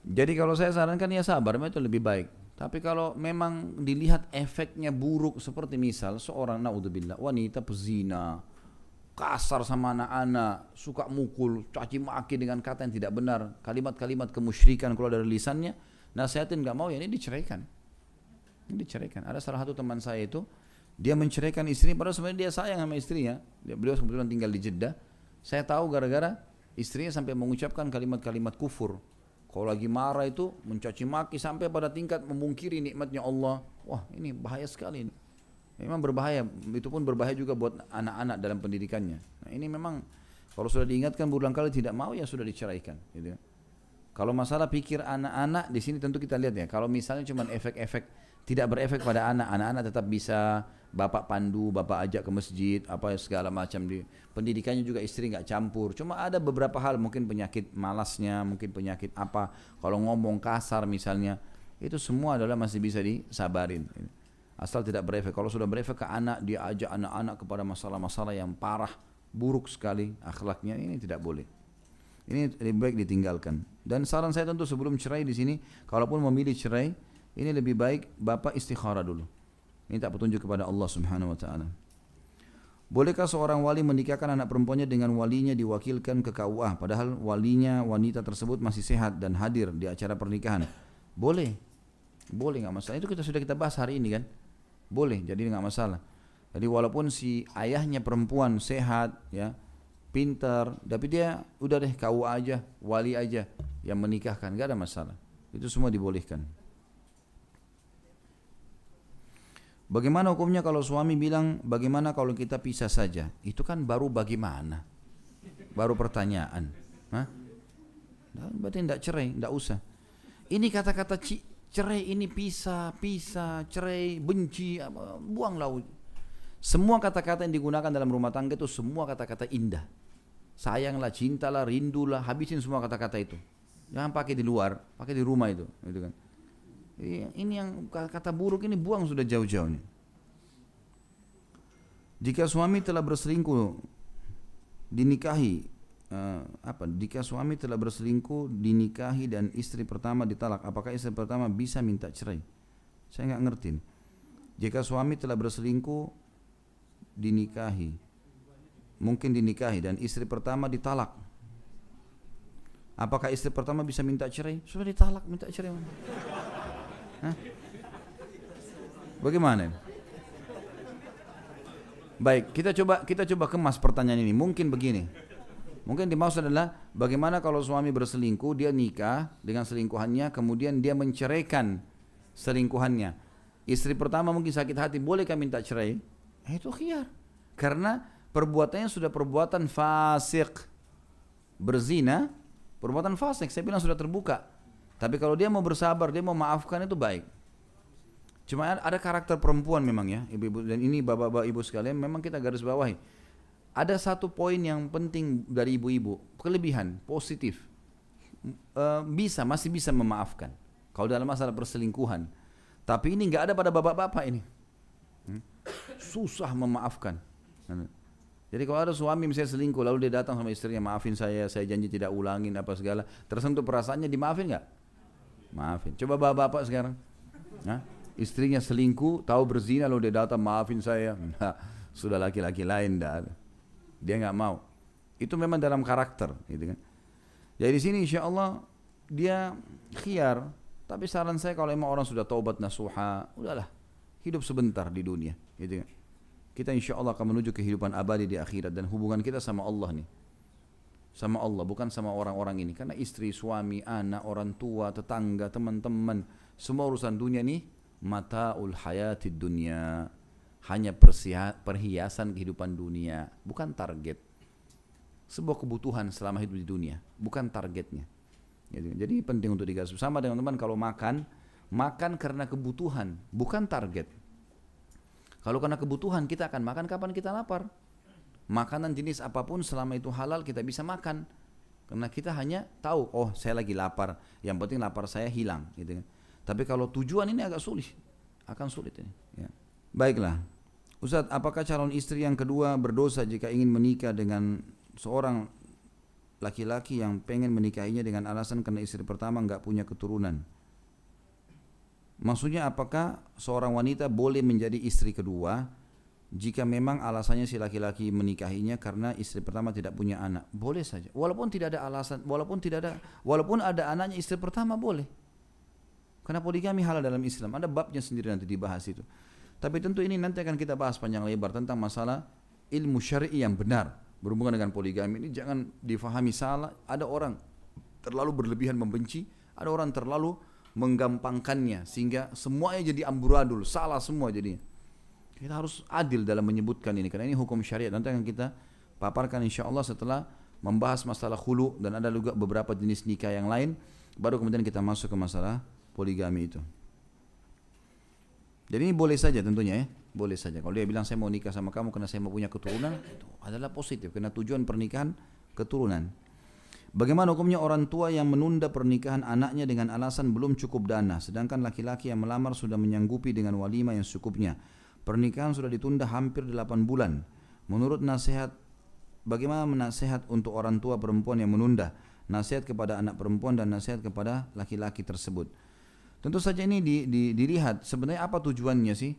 Jadi kalau saya sarankan ya sabar, itu lebih baik. Tapi kalau memang dilihat efeknya buruk seperti misal seorang naudzubillah wanita pezina, kasar sama anak-anak, suka mukul, caci maki dengan kata yang tidak benar, kalimat-kalimat kemusyrikan keluar dari lisannya, nasihatin nggak mau ya ini diceraikan. Diceraikan. Ada salah satu teman saya itu Dia menceraikan istri padahal sebenarnya dia sayang sama istrinya. Dia beliau kebetulan tinggal di Jeddah. Saya tahu gara-gara istrinya sampai mengucapkan kalimat-kalimat kufur. Kalau lagi marah itu mencaci maki sampai pada tingkat memungkiri nikmatnya Allah. Wah ini bahaya sekali ini. Memang berbahaya, itu pun berbahaya juga buat anak-anak dalam pendidikannya. Nah, ini memang kalau sudah diingatkan berulang kali tidak mau ya sudah diceraikan. Gitu. Kalau masalah pikir anak-anak di sini tentu kita lihat ya. Kalau misalnya cuma efek-efek tidak berefek pada anak, anak-anak tetap bisa bapak pandu, bapak ajak ke masjid, apa segala macam di pendidikannya juga istri nggak campur. Cuma ada beberapa hal mungkin penyakit malasnya, mungkin penyakit apa. Kalau ngomong kasar misalnya, itu semua adalah masih bisa disabarin. Asal tidak berefek. Kalau sudah berefek ke anak, dia ajak anak-anak kepada masalah-masalah yang parah, buruk sekali akhlaknya, ini tidak boleh. Ini lebih baik ditinggalkan. Dan saran saya tentu sebelum cerai di sini, kalaupun memilih cerai, ini lebih baik bapak istikharah dulu. Minta petunjuk kepada Allah Subhanahu wa taala. Bolehkah seorang wali menikahkan anak perempuannya dengan walinya diwakilkan ke KUA padahal walinya wanita tersebut masih sehat dan hadir di acara pernikahan? Boleh. Boleh nggak masalah. Itu kita sudah kita bahas hari ini kan. Boleh, jadi nggak masalah. Jadi walaupun si ayahnya perempuan sehat, ya, pintar, tapi dia udah deh kau aja, wali aja yang menikahkan, nggak ada masalah. Itu semua dibolehkan. Bagaimana hukumnya kalau suami bilang bagaimana kalau kita pisah saja? Itu kan baru bagaimana? Baru pertanyaan. Hah? Nah, berarti tidak cerai, tidak usah. Ini kata-kata cerai ini pisah, pisah, cerai, benci, buang laut. Semua kata-kata yang digunakan dalam rumah tangga itu semua kata-kata indah. Sayanglah, cintalah, rindulah, habisin semua kata-kata itu. Jangan pakai di luar, pakai di rumah itu, gitu kan. Ini yang kata buruk ini buang sudah jauh-jauh nih. Jika suami telah berselingkuh dinikahi uh, apa? Jika suami telah berselingkuh dinikahi dan istri pertama ditalak apakah istri pertama bisa minta cerai? Saya nggak ngerti jika suami telah berselingkuh dinikahi. Mungkin dinikahi dan istri pertama ditalak. Apakah istri pertama bisa minta cerai? Sudah ditalak minta cerai Bagaimana baik kita coba kita coba kemas pertanyaan ini mungkin begini Mungkin dimaksud adalah bagaimana kalau suami berselingkuh, dia nikah dengan selingkuhannya, kemudian dia menceraikan selingkuhannya. Istri pertama mungkin sakit hati, bolehkah minta cerai? Eh, itu khiyar. Karena perbuatannya sudah perbuatan fasik. Berzina, perbuatan fasik. Saya bilang sudah terbuka. Tapi kalau dia mau bersabar, dia mau maafkan itu baik. Cuma ada karakter perempuan memang ya, ibu-ibu dan ini bapak-bapak ibu sekalian memang kita garis bawahi ada satu poin yang penting dari ibu-ibu, kelebihan positif. E, bisa, masih bisa memaafkan. Kalau dalam masalah perselingkuhan. Tapi ini nggak ada pada bapak-bapak ini. Hmm? Susah memaafkan. Jadi kalau ada suami misalnya selingkuh lalu dia datang sama istrinya maafin saya, saya janji tidak ulangin apa segala, tersentuh perasaannya dimaafin nggak? Maafin. Coba bapak-bapak sekarang. Nah, istrinya selingkuh, tahu berzina lalu dia datang maafin saya. Nah, sudah laki-laki lain dah. Dia nggak mau. Itu memang dalam karakter, gitu kan. Jadi di sini insya Allah dia khiar. Tapi saran saya kalau emang orang sudah taubat nasuha, udahlah hidup sebentar di dunia, gitu kan. Kita insya Allah akan menuju kehidupan abadi di akhirat dan hubungan kita sama Allah nih sama Allah bukan sama orang-orang ini karena istri, suami, anak, orang tua, tetangga, teman-teman semua urusan dunia nih mataul hayatid dunia hanya perhiasan kehidupan dunia, bukan target. Sebuah kebutuhan selama hidup di dunia, bukan targetnya. Jadi, jadi penting untuk digaris sama dengan teman kalau makan, makan karena kebutuhan, bukan target. Kalau karena kebutuhan kita akan makan kapan kita lapar. Makanan jenis apa pun selama itu halal kita bisa makan. Karena kita hanya tahu, oh saya lagi lapar, yang penting lapar saya hilang. Gitu kan. Tapi kalau tujuan ini agak sulit, akan sulit ini. Ya. Baiklah, Ustaz, apakah calon istri yang kedua berdosa jika ingin menikah dengan seorang laki-laki yang pengen menikahinya dengan alasan karena istri pertama nggak punya keturunan? Maksudnya apakah seorang wanita boleh menjadi istri kedua jika memang alasannya si laki-laki menikahinya karena istri pertama tidak punya anak? Boleh saja. Walaupun tidak ada alasan, walaupun tidak ada walaupun ada anaknya istri pertama boleh. Karena poligami halal dalam Islam. Ada babnya sendiri nanti dibahas itu. Tapi tentu ini nanti akan kita bahas panjang lebar tentang masalah ilmu syar'i yang benar berhubungan dengan poligami ini jangan difahami salah. Ada orang terlalu berlebihan membenci, ada orang terlalu menggampangkannya sehingga semuanya jadi amburadul, salah semua jadinya. Kita harus adil dalam menyebutkan ini karena ini hukum syariat. Nanti akan kita paparkan insya Allah setelah membahas masalah hulu dan ada juga beberapa jenis nikah yang lain. Baru kemudian kita masuk ke masalah poligami itu. Jadi ini boleh saja tentunya ya, boleh saja. Kalau dia bilang saya mau nikah sama kamu karena saya mau punya keturunan, itu adalah positif karena tujuan pernikahan keturunan. Bagaimana hukumnya orang tua yang menunda pernikahan anaknya dengan alasan belum cukup dana, sedangkan laki-laki yang melamar sudah menyanggupi dengan walimah yang secukupnya. Pernikahan sudah ditunda hampir 8 bulan. Menurut nasihat, bagaimana nasihat untuk orang tua perempuan yang menunda? Nasihat kepada anak perempuan dan nasihat kepada laki-laki tersebut. Tentu saja ini di, di, dilihat sebenarnya apa tujuannya sih.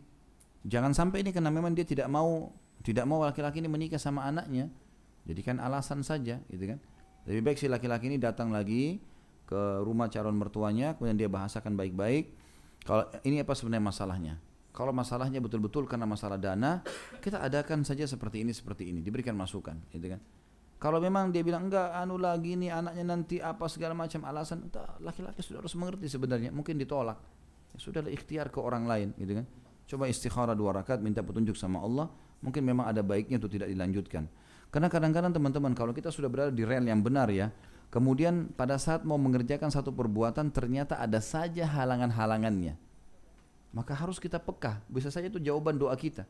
Jangan sampai ini karena memang dia tidak mau tidak mau laki-laki ini menikah sama anaknya. Jadi kan alasan saja gitu kan. Lebih baik si laki-laki ini datang lagi ke rumah calon mertuanya kemudian dia bahasakan baik-baik. Kalau ini apa sebenarnya masalahnya? Kalau masalahnya betul-betul karena masalah dana, kita adakan saja seperti ini seperti ini, diberikan masukan, gitu kan? Kalau memang dia bilang enggak anu lagi nih anaknya nanti apa segala macam alasan, laki-laki sudah harus mengerti sebenarnya, mungkin ditolak. Ya, sudahlah ikhtiar ke orang lain gitu kan. Coba istikharah dua rakaat minta petunjuk sama Allah, mungkin memang ada baiknya untuk tidak dilanjutkan. Karena kadang-kadang teman-teman kalau kita sudah berada di rel yang benar ya, kemudian pada saat mau mengerjakan satu perbuatan ternyata ada saja halangan-halangannya. Maka harus kita peka, bisa saja itu jawaban doa kita.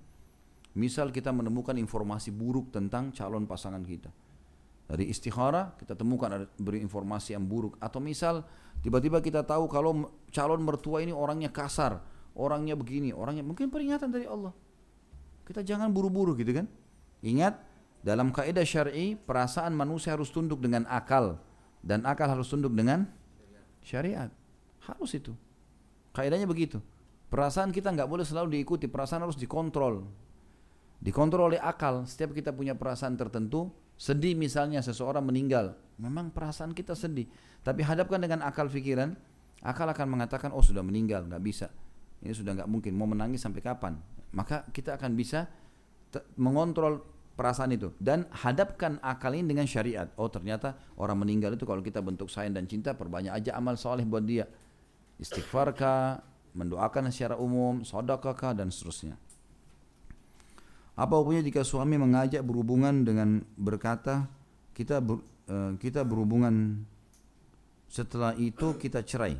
Misal kita menemukan informasi buruk tentang calon pasangan kita dari istikharah kita temukan ada beri informasi yang buruk atau misal tiba-tiba kita tahu kalau calon mertua ini orangnya kasar, orangnya begini, orangnya mungkin peringatan dari Allah. Kita jangan buru-buru gitu kan. Ingat dalam kaidah syar'i perasaan manusia harus tunduk dengan akal dan akal harus tunduk dengan syariat. Harus itu. Kaidahnya begitu. Perasaan kita nggak boleh selalu diikuti, perasaan harus dikontrol. Dikontrol oleh akal. Setiap kita punya perasaan tertentu, Sedih misalnya seseorang meninggal, memang perasaan kita sedih. Tapi hadapkan dengan akal pikiran, akal akan mengatakan, oh sudah meninggal, nggak bisa. Ini sudah nggak mungkin, mau menangis sampai kapan? Maka kita akan bisa mengontrol perasaan itu dan hadapkan akal ini dengan syariat. Oh ternyata orang meninggal itu kalau kita bentuk sayang dan cinta perbanyak aja amal soleh buat dia. Istighfarkah, mendoakan secara umum, sodakakah dan seterusnya. Apa hukumnya jika suami mengajak berhubungan dengan berkata kita ber, uh, kita berhubungan setelah itu kita cerai.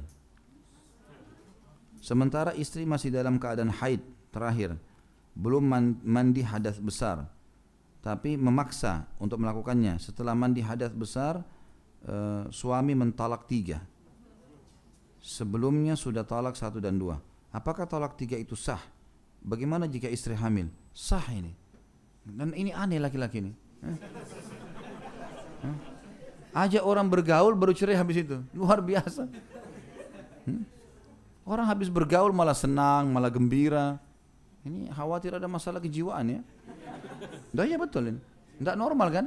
Sementara istri masih dalam keadaan haid terakhir, belum mandi hadas besar, tapi memaksa untuk melakukannya. Setelah mandi hadas besar, uh, suami mentalak tiga. Sebelumnya sudah talak satu dan dua. Apakah talak tiga itu sah? Bagaimana jika istri hamil? Sah ini. Dan ini aneh laki-laki ini. Hah? Ajak orang bergaul baru cerai habis itu. Luar biasa. Hmm? Orang habis bergaul malah senang, malah gembira. Ini khawatir ada masalah kejiwaan ya. Dah ya betul ini. Tidak normal kan?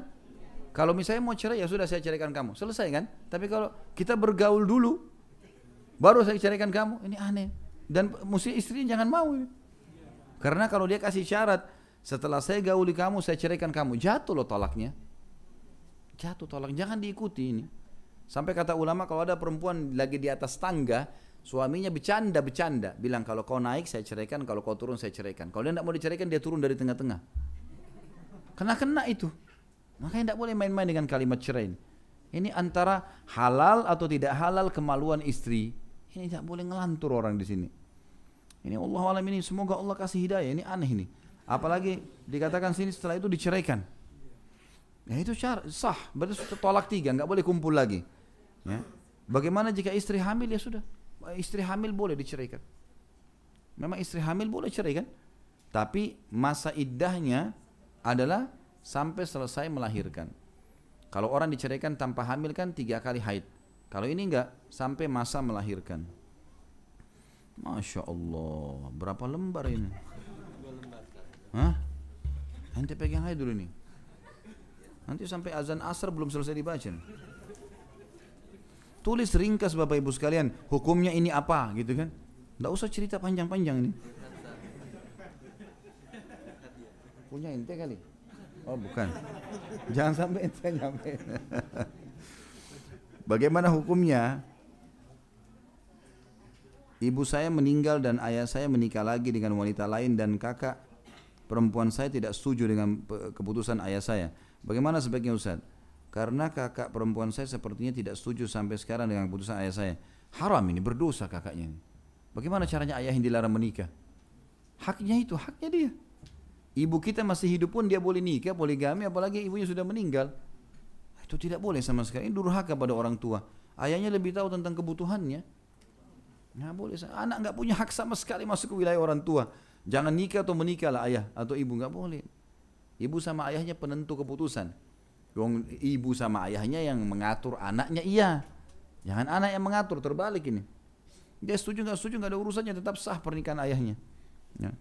Kalau misalnya mau cerai ya sudah saya ceraikan kamu. Selesai kan? Tapi kalau kita bergaul dulu baru saya ceraikan kamu, ini aneh. Dan mesti istrinya jangan mau ini. Karena kalau dia kasih syarat, setelah saya gauli kamu, saya ceraikan kamu, jatuh loh talaknya. Jatuh talak, jangan diikuti ini. Sampai kata ulama kalau ada perempuan lagi di atas tangga, suaminya bercanda-bercanda, bilang kalau kau naik saya ceraikan, kalau kau turun saya ceraikan. Kalau dia tidak mau diceraikan, dia turun dari tengah-tengah. Kena kena itu. Makanya tidak boleh main-main dengan kalimat cerai. Ini antara halal atau tidak halal kemaluan istri. Ini tidak boleh ngelantur orang di sini. Ini Allah alam ini semoga Allah kasih hidayah. Ini aneh ini. Apalagi dikatakan sini setelah itu diceraikan. Ya itu syar, sah, berarti tolak tiga, nggak boleh kumpul lagi. Ya. Bagaimana jika istri hamil ya sudah, istri hamil boleh diceraikan. Memang istri hamil boleh cerai kan? Tapi masa iddahnya adalah sampai selesai melahirkan. Kalau orang diceraikan tanpa hamil kan tiga kali haid. Kalau ini enggak sampai masa melahirkan. Masya Allah, berapa lembar ini? Hah? Nanti pegang aja dulu nih. Nanti sampai azan asar belum selesai dibaca. Tulis ringkas Bapak Ibu sekalian, hukumnya ini apa gitu kan? Tidak usah cerita panjang-panjang ini. Punya ente kali? Oh bukan. Jangan sampai ente nyampe. Bagaimana hukumnya? Ibu saya meninggal dan ayah saya menikah lagi dengan wanita lain dan kakak perempuan saya tidak setuju dengan keputusan ayah saya. Bagaimana sebaiknya Ustaz? Karena kakak perempuan saya sepertinya tidak setuju sampai sekarang dengan keputusan ayah saya. Haram ini, berdosa kakaknya. Bagaimana caranya ayah yang dilarang menikah? Haknya itu, haknya dia. Ibu kita masih hidup pun dia boleh nikah, poligami, apalagi ibunya sudah meninggal. Itu tidak boleh sama sekali. Ini durhaka pada orang tua. Ayahnya lebih tahu tentang kebutuhannya. Nggak boleh. Anak nggak punya hak sama sekali masuk ke wilayah orang tua. Jangan nikah atau menikah lah ayah atau ibu nggak boleh. Ibu sama ayahnya penentu keputusan. Ibu sama ayahnya yang mengatur anaknya iya. Jangan anak yang mengatur terbalik ini. Dia setuju nggak setuju nggak ada urusannya tetap sah pernikahan ayahnya. Ya.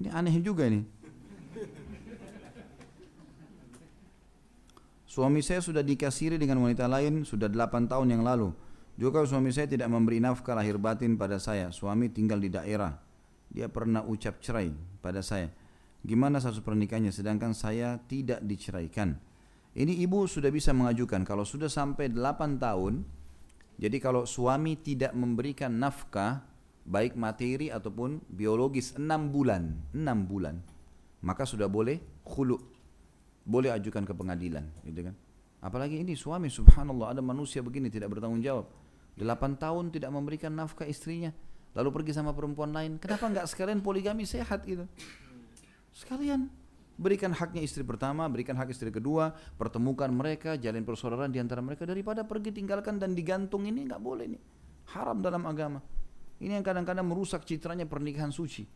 Ini aneh juga ini. Suami saya sudah dikasiri dengan wanita lain sudah 8 tahun yang lalu. Juga suami saya tidak memberi nafkah lahir batin pada saya. Suami tinggal di daerah. Dia pernah ucap cerai pada saya. Gimana status pernikahannya sedangkan saya tidak diceraikan. Ini ibu sudah bisa mengajukan kalau sudah sampai 8 tahun. Jadi kalau suami tidak memberikan nafkah baik materi ataupun biologis 6 bulan, 6 bulan. Maka sudah boleh khulu boleh ajukan ke pengadilan gitu kan? Apalagi ini suami subhanallah ada manusia begini tidak bertanggung jawab. Delapan tahun tidak memberikan nafkah istrinya lalu pergi sama perempuan lain. Kenapa nggak sekalian poligami sehat gitu? Sekalian. Berikan haknya istri pertama berikan hak istri kedua pertemukan mereka jalin persaudaraan di antara mereka. Daripada pergi tinggalkan dan digantung ini nggak boleh nih haram dalam agama. Ini yang kadang-kadang merusak citranya pernikahan suci.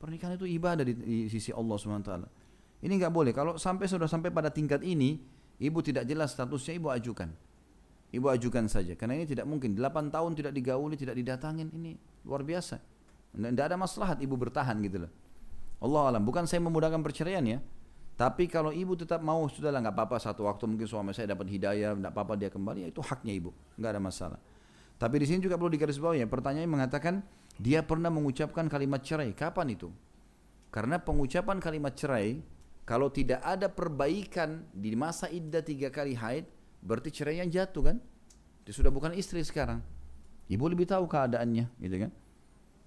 Pernikahan itu ibadah di, di sisi Allah swt ini nggak boleh. Kalau sampai sudah sampai pada tingkat ini, ibu tidak jelas statusnya, ibu ajukan. Ibu ajukan saja. Karena ini tidak mungkin. 8 tahun tidak digauli, tidak didatangin. Ini luar biasa. Tidak ada maslahat ibu bertahan gitu loh. Allah alam. Bukan saya memudahkan perceraian ya. Tapi kalau ibu tetap mau, sudahlah nggak apa-apa satu waktu mungkin suami saya dapat hidayah, nggak apa-apa dia kembali, ya itu haknya ibu, nggak ada masalah. Tapi di sini juga perlu digarisbawahi ya, pertanyaannya mengatakan dia pernah mengucapkan kalimat cerai. Kapan itu? Karena pengucapan kalimat cerai kalau tidak ada perbaikan di masa iddah tiga kali haid, berarti cerainya jatuh kan? Dia sudah bukan istri sekarang. Ibu lebih tahu keadaannya, gitu kan?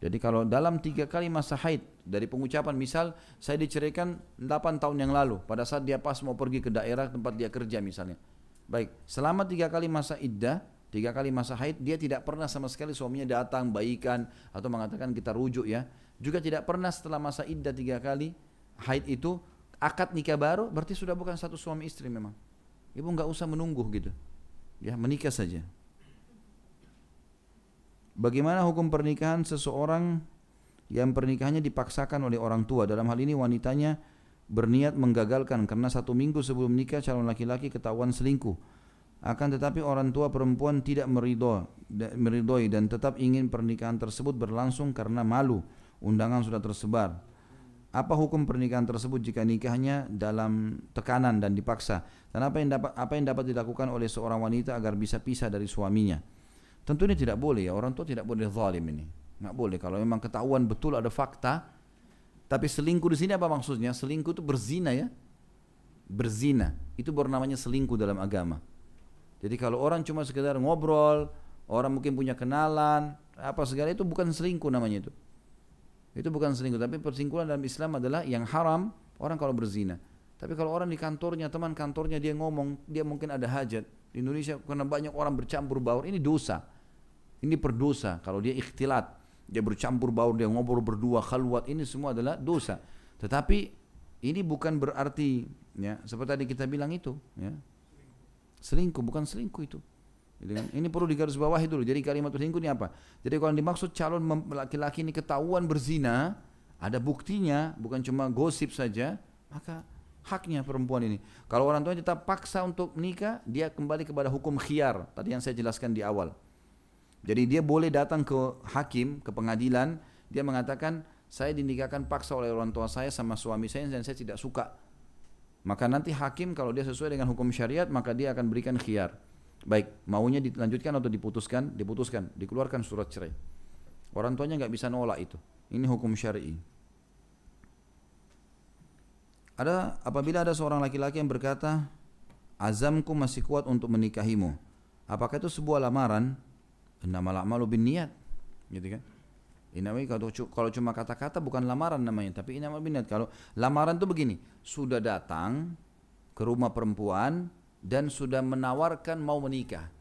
Jadi kalau dalam tiga kali masa haid dari pengucapan misal saya diceraikan 8 tahun yang lalu pada saat dia pas mau pergi ke daerah tempat dia kerja misalnya. Baik, selama tiga kali masa iddah, tiga kali masa haid dia tidak pernah sama sekali suaminya datang baikan atau mengatakan kita rujuk ya. Juga tidak pernah setelah masa iddah tiga kali haid itu akad nikah baru berarti sudah bukan satu suami istri memang. Ibu nggak usah menunggu gitu. Ya, menikah saja. Bagaimana hukum pernikahan seseorang yang pernikahannya dipaksakan oleh orang tua? Dalam hal ini wanitanya berniat menggagalkan karena satu minggu sebelum nikah calon laki-laki ketahuan selingkuh. Akan tetapi orang tua perempuan tidak meridoi, meridoi dan tetap ingin pernikahan tersebut berlangsung karena malu. Undangan sudah tersebar. Apa hukum pernikahan tersebut jika nikahnya dalam tekanan dan dipaksa? Dan apa yang dapat apa yang dapat dilakukan oleh seorang wanita agar bisa pisah dari suaminya? Tentu ini tidak boleh ya, orang tua tidak boleh zalim ini. Nggak boleh kalau memang ketahuan betul ada fakta. Tapi selingkuh di sini apa maksudnya? Selingkuh itu berzina ya. Berzina. Itu baru namanya selingkuh dalam agama. Jadi kalau orang cuma sekedar ngobrol, orang mungkin punya kenalan, apa segala itu bukan selingkuh namanya itu. Itu bukan selingkuh, tapi perselingkuhan dalam Islam adalah yang haram orang kalau berzina. Tapi kalau orang di kantornya, teman kantornya dia ngomong, dia mungkin ada hajat. Di Indonesia karena banyak orang bercampur baur, ini dosa. Ini perdosa. Kalau dia ikhtilat, dia bercampur baur, dia ngobrol berdua, khalwat, ini semua adalah dosa. Tetapi ini bukan berarti ya seperti tadi kita bilang itu ya. Selingkuh bukan selingkuh itu. Gitu kan? Ini perlu digarisbawahi dulu. Jadi kalimat selingkuh ini apa? Jadi kalau dimaksud calon laki-laki ini ketahuan berzina, ada buktinya, bukan cuma gosip saja, maka haknya perempuan ini. Kalau orang tuanya tetap paksa untuk menikah, dia kembali kepada hukum khiar. Tadi yang saya jelaskan di awal. Jadi dia boleh datang ke hakim, ke pengadilan, dia mengatakan, saya dinikahkan paksa oleh orang tua saya sama suami saya dan saya tidak suka. Maka nanti hakim kalau dia sesuai dengan hukum syariat, maka dia akan berikan khiar. Baik, maunya dilanjutkan atau diputuskan? Diputuskan, dikeluarkan surat cerai. Orang tuanya nggak bisa nolak itu. Ini hukum syar'i. Ada apabila ada seorang laki-laki yang berkata, azamku masih kuat untuk menikahimu. Apakah itu sebuah lamaran? Nama malu bin niat, gitu kan? Ini kalau, kalau cuma kata-kata bukan lamaran namanya, tapi ini bin niat. Kalau lamaran itu begini, sudah datang ke rumah perempuan dan sudah menawarkan mau menikah.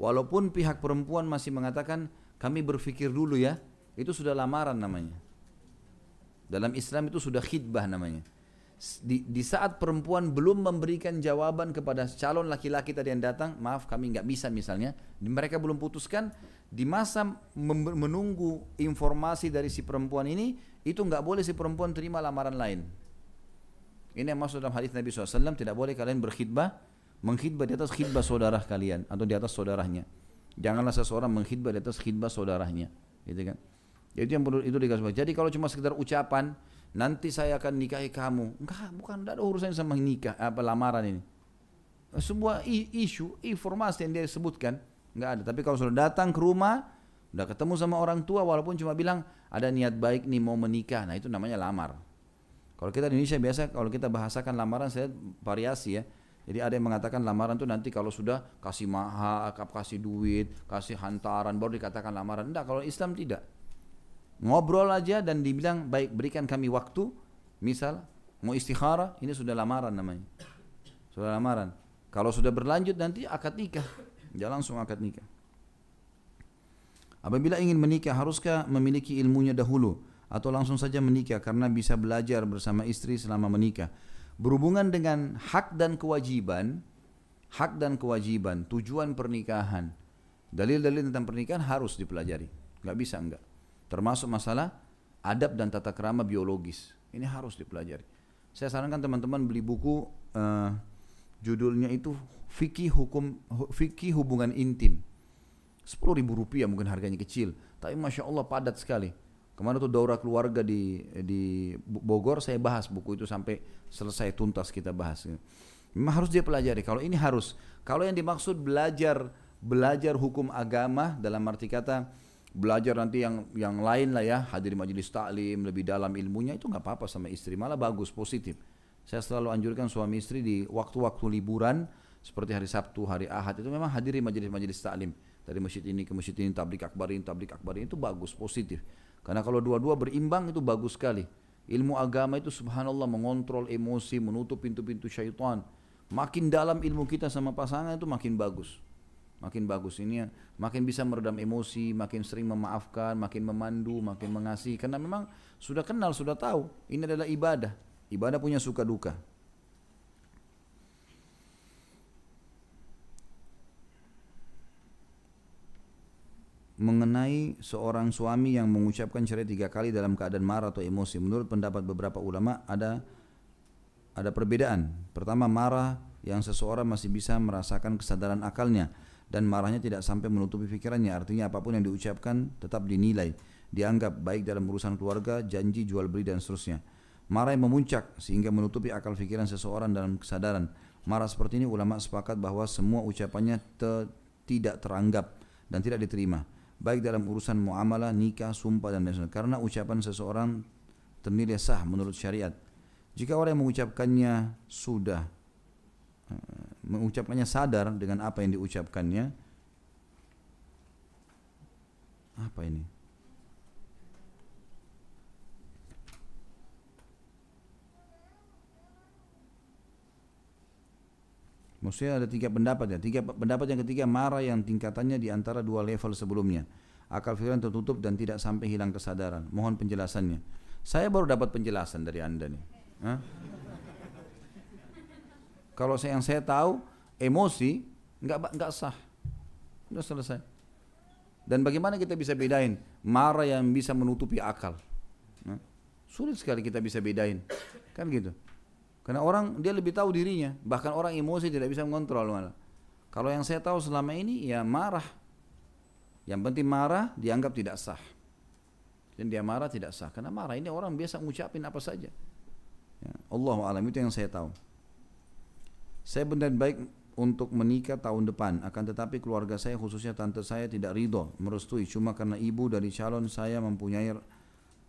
Walaupun pihak perempuan masih mengatakan kami berpikir dulu ya, itu sudah lamaran namanya. Dalam Islam itu sudah khidbah namanya di, di saat perempuan belum memberikan jawaban kepada calon laki-laki tadi yang datang, maaf kami nggak bisa misalnya, mereka belum putuskan, di masa menunggu informasi dari si perempuan ini, itu nggak boleh si perempuan terima lamaran lain. Ini yang maksud dalam hadis Nabi SAW, tidak boleh kalian berkhidbah, mengkhidbah di atas khidbah saudara kalian atau di atas saudaranya. Janganlah seseorang mengkhidbah di atas khidbah saudaranya, gitu kan? Jadi yang perlu itu dikasih. Jadi kalau cuma sekedar ucapan, nanti saya akan nikahi kamu. Enggak, bukan tidak ada urusan sama nikah apa lamaran ini. Sebuah isu, informasi yang dia sebutkan enggak ada. Tapi kalau sudah datang ke rumah, udah ketemu sama orang tua walaupun cuma bilang ada niat baik nih mau menikah, nah itu namanya lamar. Kalau kita di Indonesia biasa kalau kita bahasakan lamaran saya variasi ya. Jadi ada yang mengatakan lamaran itu nanti kalau sudah kasih mahal, kasih duit, kasih hantaran baru dikatakan lamaran. Enggak, kalau Islam tidak. Ngobrol aja dan dibilang baik berikan kami waktu. Misal mau istikharah ini sudah lamaran namanya. Sudah lamaran. Kalau sudah berlanjut nanti akad nikah. Dia langsung akad nikah. Apabila ingin menikah haruskah memiliki ilmunya dahulu? Atau langsung saja menikah karena bisa belajar bersama istri selama menikah berhubungan dengan hak dan kewajiban hak dan kewajiban tujuan pernikahan dalil-dalil tentang pernikahan harus dipelajari nggak bisa enggak Termasuk masalah adab dan tata kerama biologis. Ini harus dipelajari. Saya sarankan teman-teman beli buku uh, judulnya itu fikih hukum fikih hubungan intim. Sepuluh ribu rupiah mungkin harganya kecil, tapi masya Allah padat sekali. Ke mana tuh daurah keluarga di di Bogor saya bahas buku itu sampai selesai tuntas kita bahas. Memang harus dia pelajari. Kalau ini harus. Kalau yang dimaksud belajar belajar hukum agama dalam arti kata belajar nanti yang yang lain lah ya hadir majelis taklim lebih dalam ilmunya itu nggak apa-apa sama istri malah bagus positif saya selalu anjurkan suami istri di waktu-waktu liburan seperti hari Sabtu hari Ahad itu memang hadiri majelis-majelis taklim dari masjid ini ke masjid ini tablik akbarin tablik akbarin itu bagus positif karena kalau dua-dua berimbang itu bagus sekali. Ilmu agama itu subhanallah mengontrol emosi menutup pintu-pintu syaitan. Makin dalam ilmu kita sama pasangan itu makin bagus. Makin bagus ini ya, makin bisa meredam emosi, makin sering memaafkan, makin memandu, makin mengasihi. Karena memang sudah kenal, sudah tahu ini adalah ibadah. Ibadah punya suka duka. Mengenai seorang suami yang mengucapkan cerai tiga kali dalam keadaan marah atau emosi, menurut pendapat beberapa ulama ada ada perbedaan. Pertama marah yang seseorang masih bisa merasakan kesadaran akalnya dan marahnya tidak sampai menutupi pikirannya. Artinya apa pun yang diucapkan tetap dinilai, dianggap baik dalam urusan keluarga, janji, jual beli dan seterusnya. Marah yang memuncak sehingga menutupi akal pikiran seseorang dalam kesadaran. Marah seperti ini ulama sepakat bahwa semua ucapannya te tidak teranggap dan tidak diterima. Baik dalam urusan muamalah, nikah, sumpah dan lain-lain. Karena ucapan seseorang ternilai sah menurut syariat. Jika orang yang mengucapkannya sudah Eh, mengucapkannya sadar dengan apa yang diucapkannya apa ini Maksudnya ada tiga pendapat ya. Tiga pendapat yang ketiga marah yang tingkatannya di antara dua level sebelumnya. Akal pikiran tertutup dan tidak sampai hilang kesadaran. Mohon penjelasannya. Saya baru dapat penjelasan dari anda nih. Hah? Kalau saya yang saya tahu emosi nggak nggak sah, sudah selesai. Dan bagaimana kita bisa bedain marah yang bisa menutupi akal? Nah, sulit sekali kita bisa bedain, kan gitu. Karena orang dia lebih tahu dirinya, bahkan orang emosi tidak bisa mengontrol malah. Kalau yang saya tahu selama ini ya marah. Yang penting marah dianggap tidak sah. Dan dia marah tidak sah. Karena marah ini orang biasa ngucapin apa saja. Ya, Allah alam itu yang saya tahu. Saya benar baik untuk menikah tahun depan, akan tetapi keluarga saya khususnya tante saya tidak ridho merestui cuma karena ibu dari calon saya mempunyai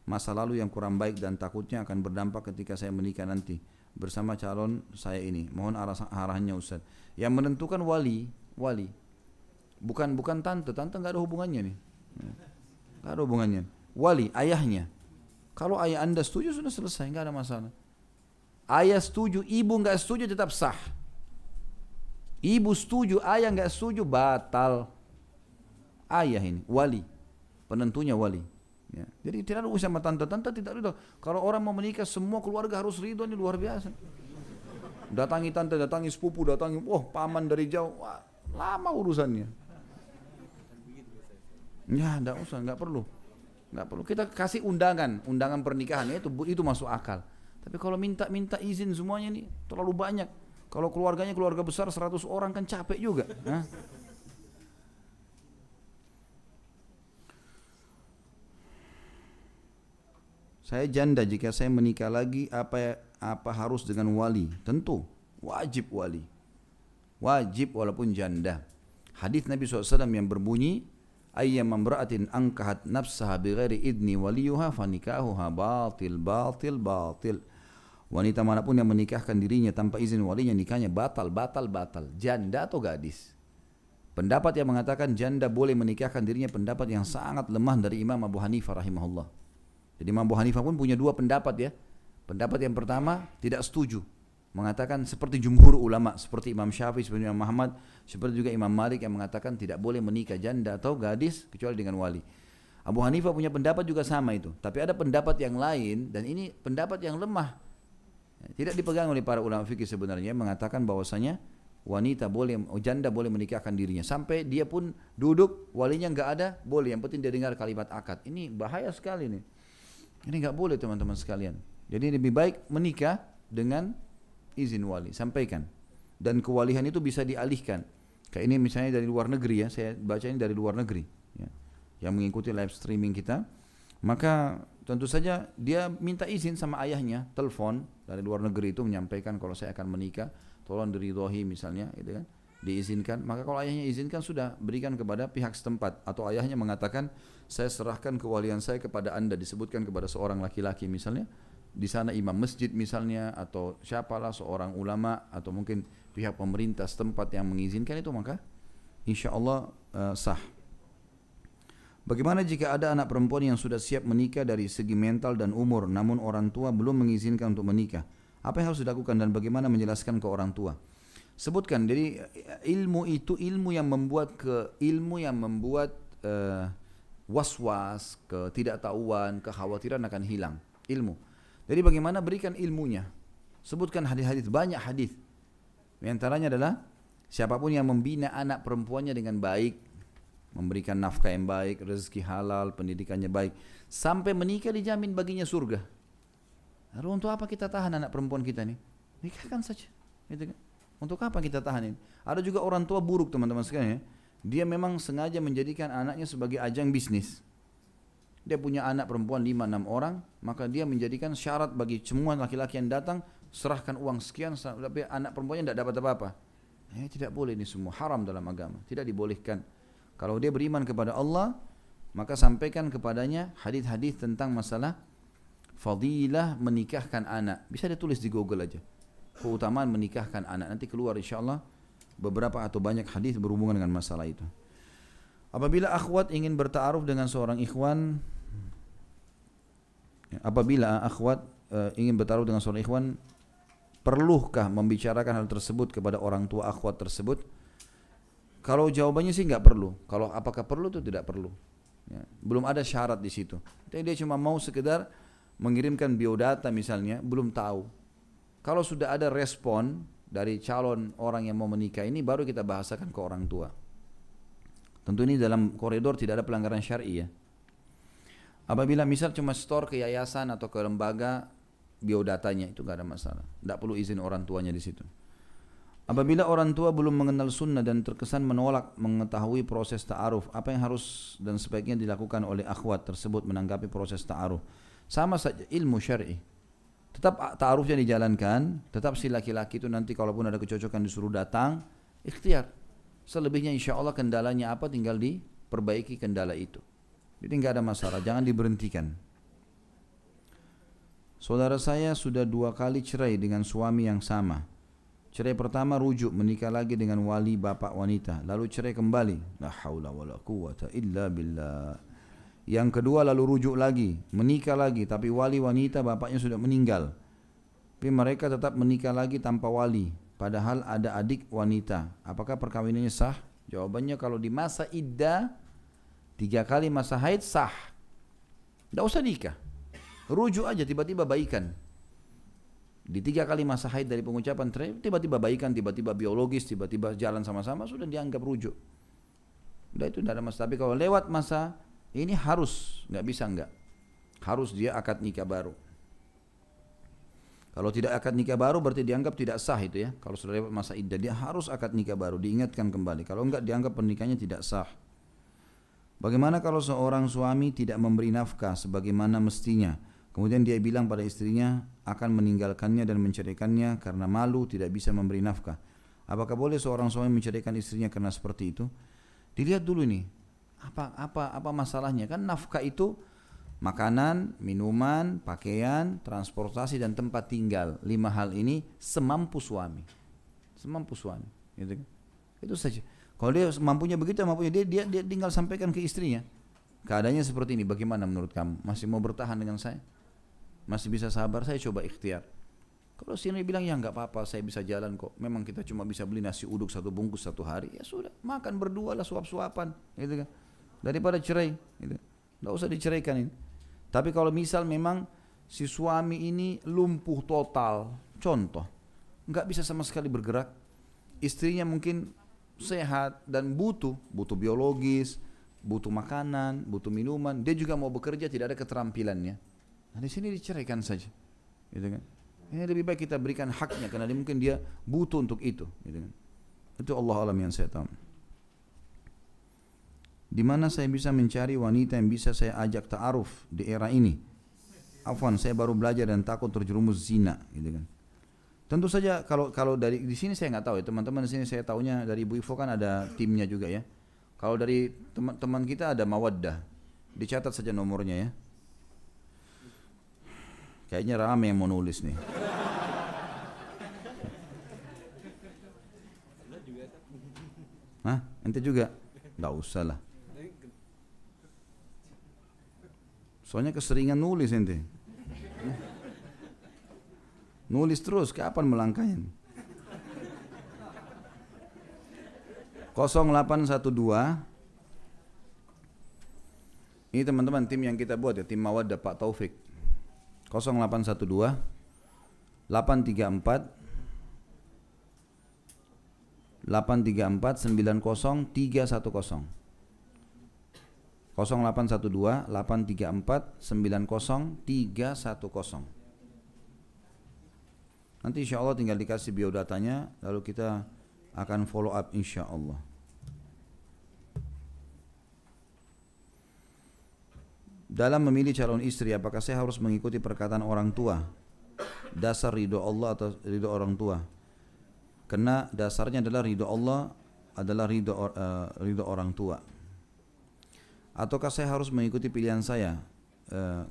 masa lalu yang kurang baik dan takutnya akan berdampak ketika saya menikah nanti. Bersama calon saya ini. Mohon arah arahannya Ustaz. Yang menentukan wali, wali. Bukan bukan tante, tante nggak ada hubungannya nih. Nggak ada hubungannya. Wali, ayahnya. Kalau ayah anda setuju sudah selesai, nggak ada masalah. Ayah setuju, ibu nggak setuju tetap sah. Ibu setuju, ayah nggak setuju batal. Ayah ini wali, penentunya wali. Ya. Jadi tidak ada usaha sama tante-tante tidak ridho. Kalau orang mau menikah semua keluarga harus ridho ini luar biasa. Datangi tante, datangi sepupu, datangi wah paman dari jauh, wah, lama urusannya. Ya, tidak usah, nggak perlu, nggak perlu. Kita kasih undangan, undangan pernikahan itu itu masuk akal. Tapi kalau minta-minta izin semuanya ini terlalu banyak. Kalau keluarganya keluarga besar 100 orang kan capek juga. Nah. Saya janda jika saya menikah lagi apa apa harus dengan wali? Tentu wajib wali. Wajib walaupun janda. Hadis Nabi SAW yang berbunyi ayyam amra'atin angkahat nafsaha bighairi idni waliyuha fanikahuha batil batil batil. Wanita manapun yang menikahkan dirinya tanpa izin walinya nikahnya batal batal batal. Janda atau gadis? Pendapat yang mengatakan janda boleh menikahkan dirinya pendapat yang sangat lemah dari Imam Abu Hanifah rahimahullah. Jadi Imam Abu Hanifah pun punya dua pendapat ya. Pendapat yang pertama tidak setuju. Mengatakan seperti jumhur ulama, seperti Imam Syafi'i, seperti Imam Muhammad, seperti juga Imam Malik yang mengatakan tidak boleh menikah janda atau gadis kecuali dengan wali. Abu Hanifah punya pendapat juga sama itu. Tapi ada pendapat yang lain dan ini pendapat yang lemah. Tidak dipegang oleh para ulama fikih sebenarnya mengatakan bahwasanya wanita boleh janda boleh menikahkan dirinya sampai dia pun duduk walinya nggak ada boleh yang penting dia dengar kalimat akad ini bahaya sekali nih ini nggak boleh teman-teman sekalian. Jadi lebih baik menikah dengan izin wali. Sampaikan. Dan kewalihan itu bisa dialihkan. Kayak ini misalnya dari luar negeri ya, saya baca ini dari luar negeri. Ya. Yang mengikuti live streaming kita. Maka tentu saja dia minta izin sama ayahnya, telepon dari luar negeri itu menyampaikan kalau saya akan menikah, tolong diridhoi misalnya, gitu kan diizinkan, maka kalau ayahnya izinkan sudah berikan kepada pihak setempat atau ayahnya mengatakan saya serahkan kewalian saya kepada anda disebutkan kepada seorang laki-laki misalnya di sana imam masjid misalnya atau siapalah seorang ulama atau mungkin pihak pemerintah setempat yang mengizinkan itu maka insya Allah uh, sah. Bagaimana jika ada anak perempuan yang sudah siap menikah dari segi mental dan umur namun orang tua belum mengizinkan untuk menikah? Apa yang harus dilakukan dan bagaimana menjelaskan ke orang tua? Sebutkan jadi ilmu itu ilmu yang membuat ke ilmu yang membuat uh, was-was, ketidaktahuan, kekhawatiran akan hilang. Ilmu. Jadi bagaimana berikan ilmunya? Sebutkan hadis-hadis banyak hadis. Di antaranya adalah siapapun yang membina anak perempuannya dengan baik, memberikan nafkah yang baik, rezeki halal, pendidikannya baik, sampai menikah dijamin baginya surga. Lalu untuk apa kita tahan anak perempuan kita nih? Nikahkan saja, gitu kan? Untuk apa kita tahan ini? Ada juga orang tua buruk teman-teman sekalian ya. Dia memang sengaja menjadikan anaknya sebagai ajang bisnis. Dia punya anak perempuan 5-6 orang, maka dia menjadikan syarat bagi semua laki-laki yang datang, serahkan uang sekian, tapi anak perempuannya tidak dapat apa-apa. Eh, tidak boleh ini semua, haram dalam agama, tidak dibolehkan. Kalau dia beriman kepada Allah, maka sampaikan kepadanya hadis-hadis tentang masalah fadilah menikahkan anak. Bisa ditulis di Google aja keutamaan menikahkan anak. Nanti keluar insya Allah beberapa atau banyak hadis berhubungan dengan masalah itu. Apabila akhwat ingin bertaaruf dengan seorang ikhwan, apabila akhwat uh, ingin bertaaruf dengan seorang ikhwan, perlukah membicarakan hal tersebut kepada orang tua akhwat tersebut? Kalau jawabannya sih nggak perlu. Kalau apakah perlu itu tidak perlu. Ya, belum ada syarat di situ. Tapi dia cuma mau sekedar mengirimkan biodata misalnya, belum tahu. Kalau sudah ada respon dari calon orang yang mau menikah ini baru kita bahasakan ke orang tua. Tentu ini dalam koridor tidak ada pelanggaran syar'i ya. Apabila misal cuma store ke yayasan atau ke lembaga biodatanya itu gak ada masalah. Tidak perlu izin orang tuanya di situ. Apabila orang tua belum mengenal sunnah dan terkesan menolak mengetahui proses ta'aruf, apa yang harus dan sebaiknya dilakukan oleh akhwat tersebut menanggapi proses ta'aruf? Sama saja ilmu syar'i. Tetap ta'arufnya dijalankan, tetap si laki-laki itu nanti kalaupun ada kecocokan disuruh datang, ikhtiar. Selebihnya insya Allah kendalanya apa tinggal diperbaiki kendala itu. Jadi nggak ada masalah, jangan diberhentikan. Saudara saya sudah dua kali cerai dengan suami yang sama. Cerai pertama rujuk menikah lagi dengan wali bapak wanita, lalu cerai kembali. La haula wala quwata illa billah. Yang kedua lalu rujuk lagi, menikah lagi tapi wali wanita bapaknya sudah meninggal. Tapi mereka tetap menikah lagi tanpa wali, padahal ada adik wanita. Apakah perkawinannya sah? Jawabannya kalau di masa iddah tiga kali masa haid sah. Tidak usah nikah. Rujuk aja tiba-tiba baikan. Di tiga kali masa haid dari pengucapan tiba-tiba baikan, tiba-tiba biologis, tiba-tiba jalan sama-sama, sudah dianggap rujuk. Udah itu tidak ada masalah. Tapi kalau lewat masa ini harus, nggak bisa nggak. Harus dia akad nikah baru. Kalau tidak akad nikah baru berarti dianggap tidak sah itu ya. Kalau sudah lewat masa iddah dia harus akad nikah baru, diingatkan kembali. Kalau enggak dianggap pernikahannya tidak sah. Bagaimana kalau seorang suami tidak memberi nafkah sebagaimana mestinya? Kemudian dia bilang pada istrinya akan meninggalkannya dan menceraikannya karena malu tidak bisa memberi nafkah. Apakah boleh seorang suami menceraikan istrinya karena seperti itu? Dilihat dulu nih, apa apa apa masalahnya? Kan nafkah itu makanan, minuman, pakaian, transportasi dan tempat tinggal. Lima hal ini semampu suami. Semampu suami, gitu kan? Itu saja. Kalau dia mampunya begitu, mampunya dia dia dia tinggal sampaikan ke istrinya. Keadaannya seperti ini, bagaimana menurut kamu? Masih mau bertahan dengan saya? masih bisa sabar, saya coba ikhtiar. Kalau sini bilang ya nggak apa-apa, saya bisa jalan kok. Memang kita cuma bisa beli nasi uduk satu bungkus satu hari, ya sudah makan berdua lah suap-suapan, gitu kan. Daripada cerai, gitu. Nggak usah diceraikan ini. Tapi kalau misal memang si suami ini lumpuh total, contoh, nggak bisa sama sekali bergerak, istrinya mungkin sehat dan butuh, butuh biologis, butuh makanan, butuh minuman, dia juga mau bekerja tidak ada keterampilannya Nah di sini diceraikan saja, gitu kan? Ini lebih baik kita berikan haknya karena dia mungkin dia butuh untuk itu, gitu kan? Itu Allah alam yang saya tahu. Di mana saya bisa mencari wanita yang bisa saya ajak ta'aruf di era ini? Afwan, saya baru belajar dan takut terjerumus zina, gitu kan? Tentu saja kalau kalau dari di sini saya nggak tahu ya teman-teman di sini saya tahunya dari Ibu Ifo kan ada timnya juga ya. Kalau dari teman-teman kita ada Mawaddah, dicatat saja nomornya ya. Kayaknya rame yang mau nulis nih. Hah? Ente juga? Gak usah lah. Soalnya keseringan nulis ente. Nulis terus, kapan melangkahnya? 0812 Ini teman-teman tim yang kita buat ya, tim Mawaddah Pak Taufik. 0812 834 834 90 310 0812 834 90 310 Nanti insya Allah tinggal dikasih biodatanya Lalu kita akan follow up insya Allah Dalam memilih calon istri, apakah saya harus mengikuti perkataan orang tua? Dasar ridho Allah atau ridho orang tua? Karena dasarnya adalah ridho Allah adalah ridho, uh, ridho orang tua. Ataukah saya harus mengikuti pilihan saya? Uh,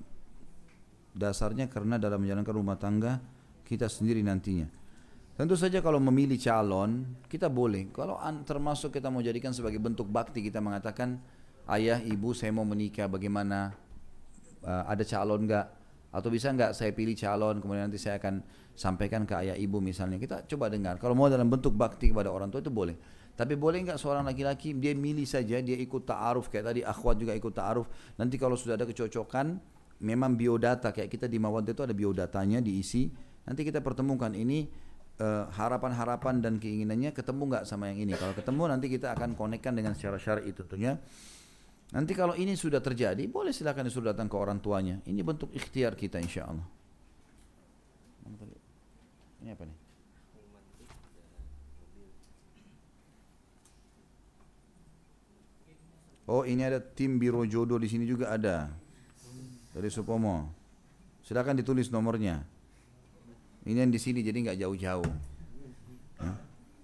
dasarnya karena dalam menjalankan rumah tangga kita sendiri nantinya. Tentu saja kalau memilih calon kita boleh. Kalau termasuk kita mau jadikan sebagai bentuk bakti kita mengatakan ayah ibu saya mau menikah bagaimana uh, ada calon nggak atau bisa nggak saya pilih calon kemudian nanti saya akan sampaikan ke ayah ibu misalnya kita coba dengar kalau mau dalam bentuk bakti kepada orang tua itu boleh tapi boleh nggak seorang laki-laki dia milih saja dia ikut ta'aruf kayak tadi akhwat juga ikut ta'aruf nanti kalau sudah ada kecocokan memang biodata kayak kita di Mawaddah itu ada biodatanya diisi nanti kita pertemukan ini eh, harapan-harapan uh, dan keinginannya ketemu nggak sama yang ini kalau ketemu nanti kita akan konekkan dengan secara syar'i tentunya Nanti kalau ini sudah terjadi, boleh silakan disuruh datang ke orang tuanya. Ini bentuk ikhtiar kita insya Allah. Ini apa nih? Oh ini ada tim biro jodoh di sini juga ada dari Supomo. Silakan ditulis nomornya. Ini yang di sini jadi nggak jauh-jauh.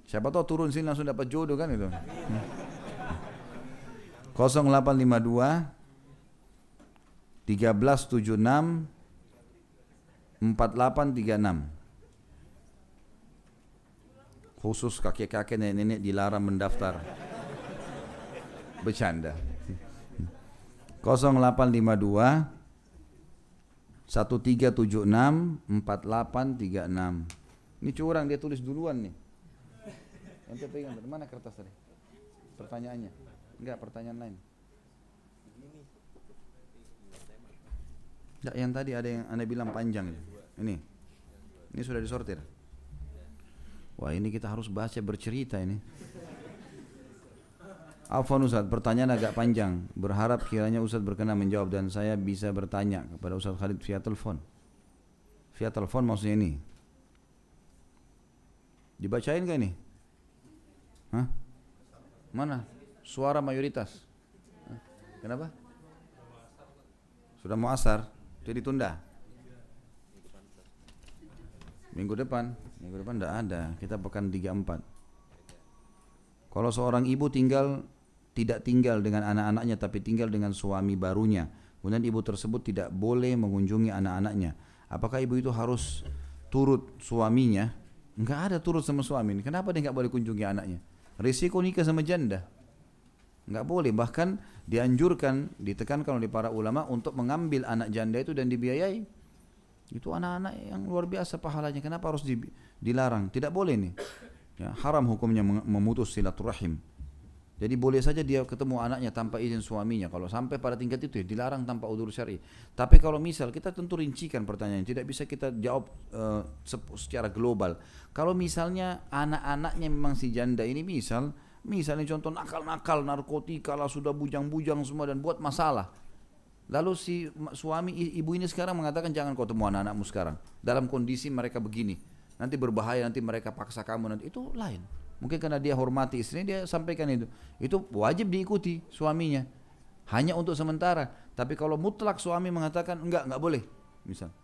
Siapa tahu turun sini langsung dapat jodoh kan itu. 0852 1376 4836 khusus kakek-kakek nenek-nenek dilarang mendaftar bercanda. 0852 1376 4836 ini curang dia tulis duluan nih. Ente pegang mana kertas tadi? Pertanyaannya. Enggak pertanyaan lain. Enggak, yang tadi ada yang anda bilang panjang ini. Ini sudah disortir. Wah ini kita harus baca bercerita ini Afwan Ustaz, pertanyaan agak panjang. Berharap kiranya Ustaz berkenan menjawab dan saya bisa bertanya kepada Ustaz Khalid via telepon. Via telepon maksudnya ini. Dibacain gak ini? Hah? Mana? Suara mayoritas. Kenapa? Sudah mau asar, jadi tunda. Minggu depan, minggu depan tidak ada. Kita pekan 34. Kalau seorang ibu tinggal tidak tinggal dengan anak-anaknya tapi tinggal dengan suami barunya. Kemudian ibu tersebut tidak boleh mengunjungi anak-anaknya. Apakah ibu itu harus turut suaminya? Enggak ada turut sama suami. Kenapa dia enggak boleh kunjungi anaknya? Risiko nikah sama janda. Enggak boleh. Bahkan dianjurkan, ditekankan oleh para ulama untuk mengambil anak janda itu dan dibiayai. Itu anak-anak yang luar biasa pahalanya. Kenapa harus dilarang? Tidak boleh nih. Ya, haram hukumnya memutus silaturahim. Jadi boleh saja dia ketemu anaknya tanpa izin suaminya. Kalau sampai pada tingkat itu ya dilarang tanpa udur syari. Tapi kalau misal kita tentu rincikan pertanyaan, tidak bisa kita jawab uh, secara global. Kalau misalnya anak-anaknya memang si janda ini misal, misalnya contoh nakal-nakal, narkotika lah sudah bujang-bujang semua dan buat masalah. Lalu si suami ibu ini sekarang mengatakan jangan kau temu anak-anakmu sekarang. Dalam kondisi mereka begini. Nanti berbahaya, nanti mereka paksa kamu nanti itu lain. Mungkin karena dia hormati istrinya dia sampaikan itu. Itu wajib diikuti suaminya. Hanya untuk sementara. Tapi kalau mutlak suami mengatakan enggak, enggak boleh. Misal.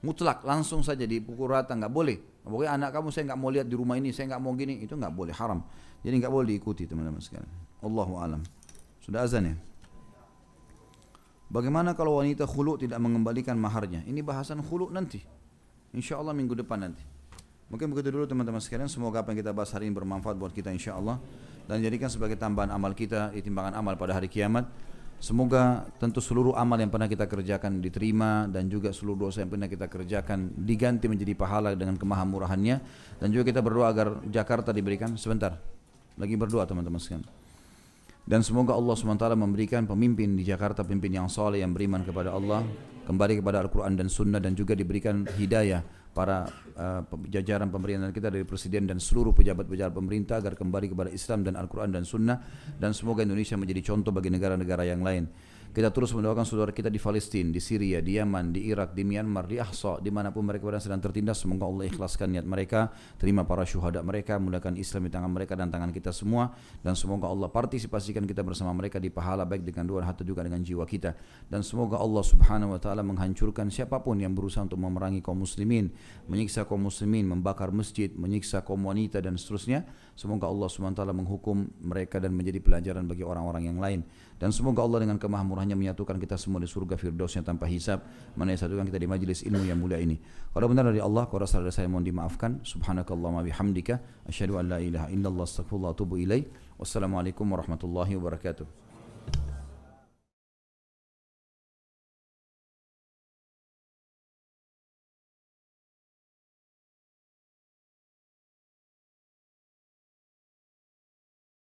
Mutlak langsung saja dipukul rata enggak boleh. Pokoknya anak kamu saya enggak mau lihat di rumah ini, saya enggak mau gini, itu enggak boleh, haram. Jadi enggak boleh diikuti teman-teman sekalian. Allahu alam. Sudah azan ya? Bagaimana kalau wanita khulu tidak mengembalikan maharnya? Ini bahasan khulu nanti. Insya Allah minggu depan nanti. Mungkin begitu dulu teman-teman sekalian. Semoga apa yang kita bahas hari ini bermanfaat buat kita insya Allah. Dan jadikan sebagai tambahan amal kita di timbangan amal pada hari kiamat. Semoga tentu seluruh amal yang pernah kita kerjakan diterima dan juga seluruh dosa yang pernah kita kerjakan diganti menjadi pahala dengan kemahamurahannya dan juga kita berdoa agar Jakarta diberikan sebentar lagi berdoa teman-teman sekalian dan semoga Allah SWT memberikan pemimpin di Jakarta pemimpin yang soleh yang beriman kepada Allah kembali kepada Al-Quran dan Sunnah dan juga diberikan hidayah para uh, jajaran pemerintahan kita dari presiden dan seluruh pejabat-pejabat pemerintah agar kembali kepada Islam dan Al-Quran dan Sunnah dan semoga Indonesia menjadi contoh bagi negara-negara yang lain. Kita terus mendoakan saudara kita di Palestina, di Syria, di Yaman, di Irak, di Myanmar, di Ahsa, dimanapun mereka berada sedang tertindas. Semoga Allah ikhlaskan niat mereka, terima para syuhada mereka, mulakan Islam di tangan mereka dan tangan kita semua. Dan semoga Allah partisipasikan kita bersama mereka di pahala baik dengan dua hati juga dengan jiwa kita. Dan semoga Allah subhanahu wa ta'ala menghancurkan siapapun yang berusaha untuk memerangi kaum muslimin, menyiksa kaum muslimin, membakar masjid, menyiksa kaum wanita dan seterusnya. Semoga Allah ta'ala menghukum mereka dan menjadi pelajaran bagi orang-orang yang lain. Dan semoga Allah dengan kemahamurahannya menyatukan kita semua di surga firdausnya tanpa hisab. Mana satukan kita di majlis ilmu yang mulia ini. Kalau benar dari Allah, kalau rasa dari saya mohon dimaafkan. Subhanakallahumma bihamdika. Asyhadu an la ilaha illallah astagfirullah atubu ilaih. Wassalamualaikum warahmatullahi wabarakatuh.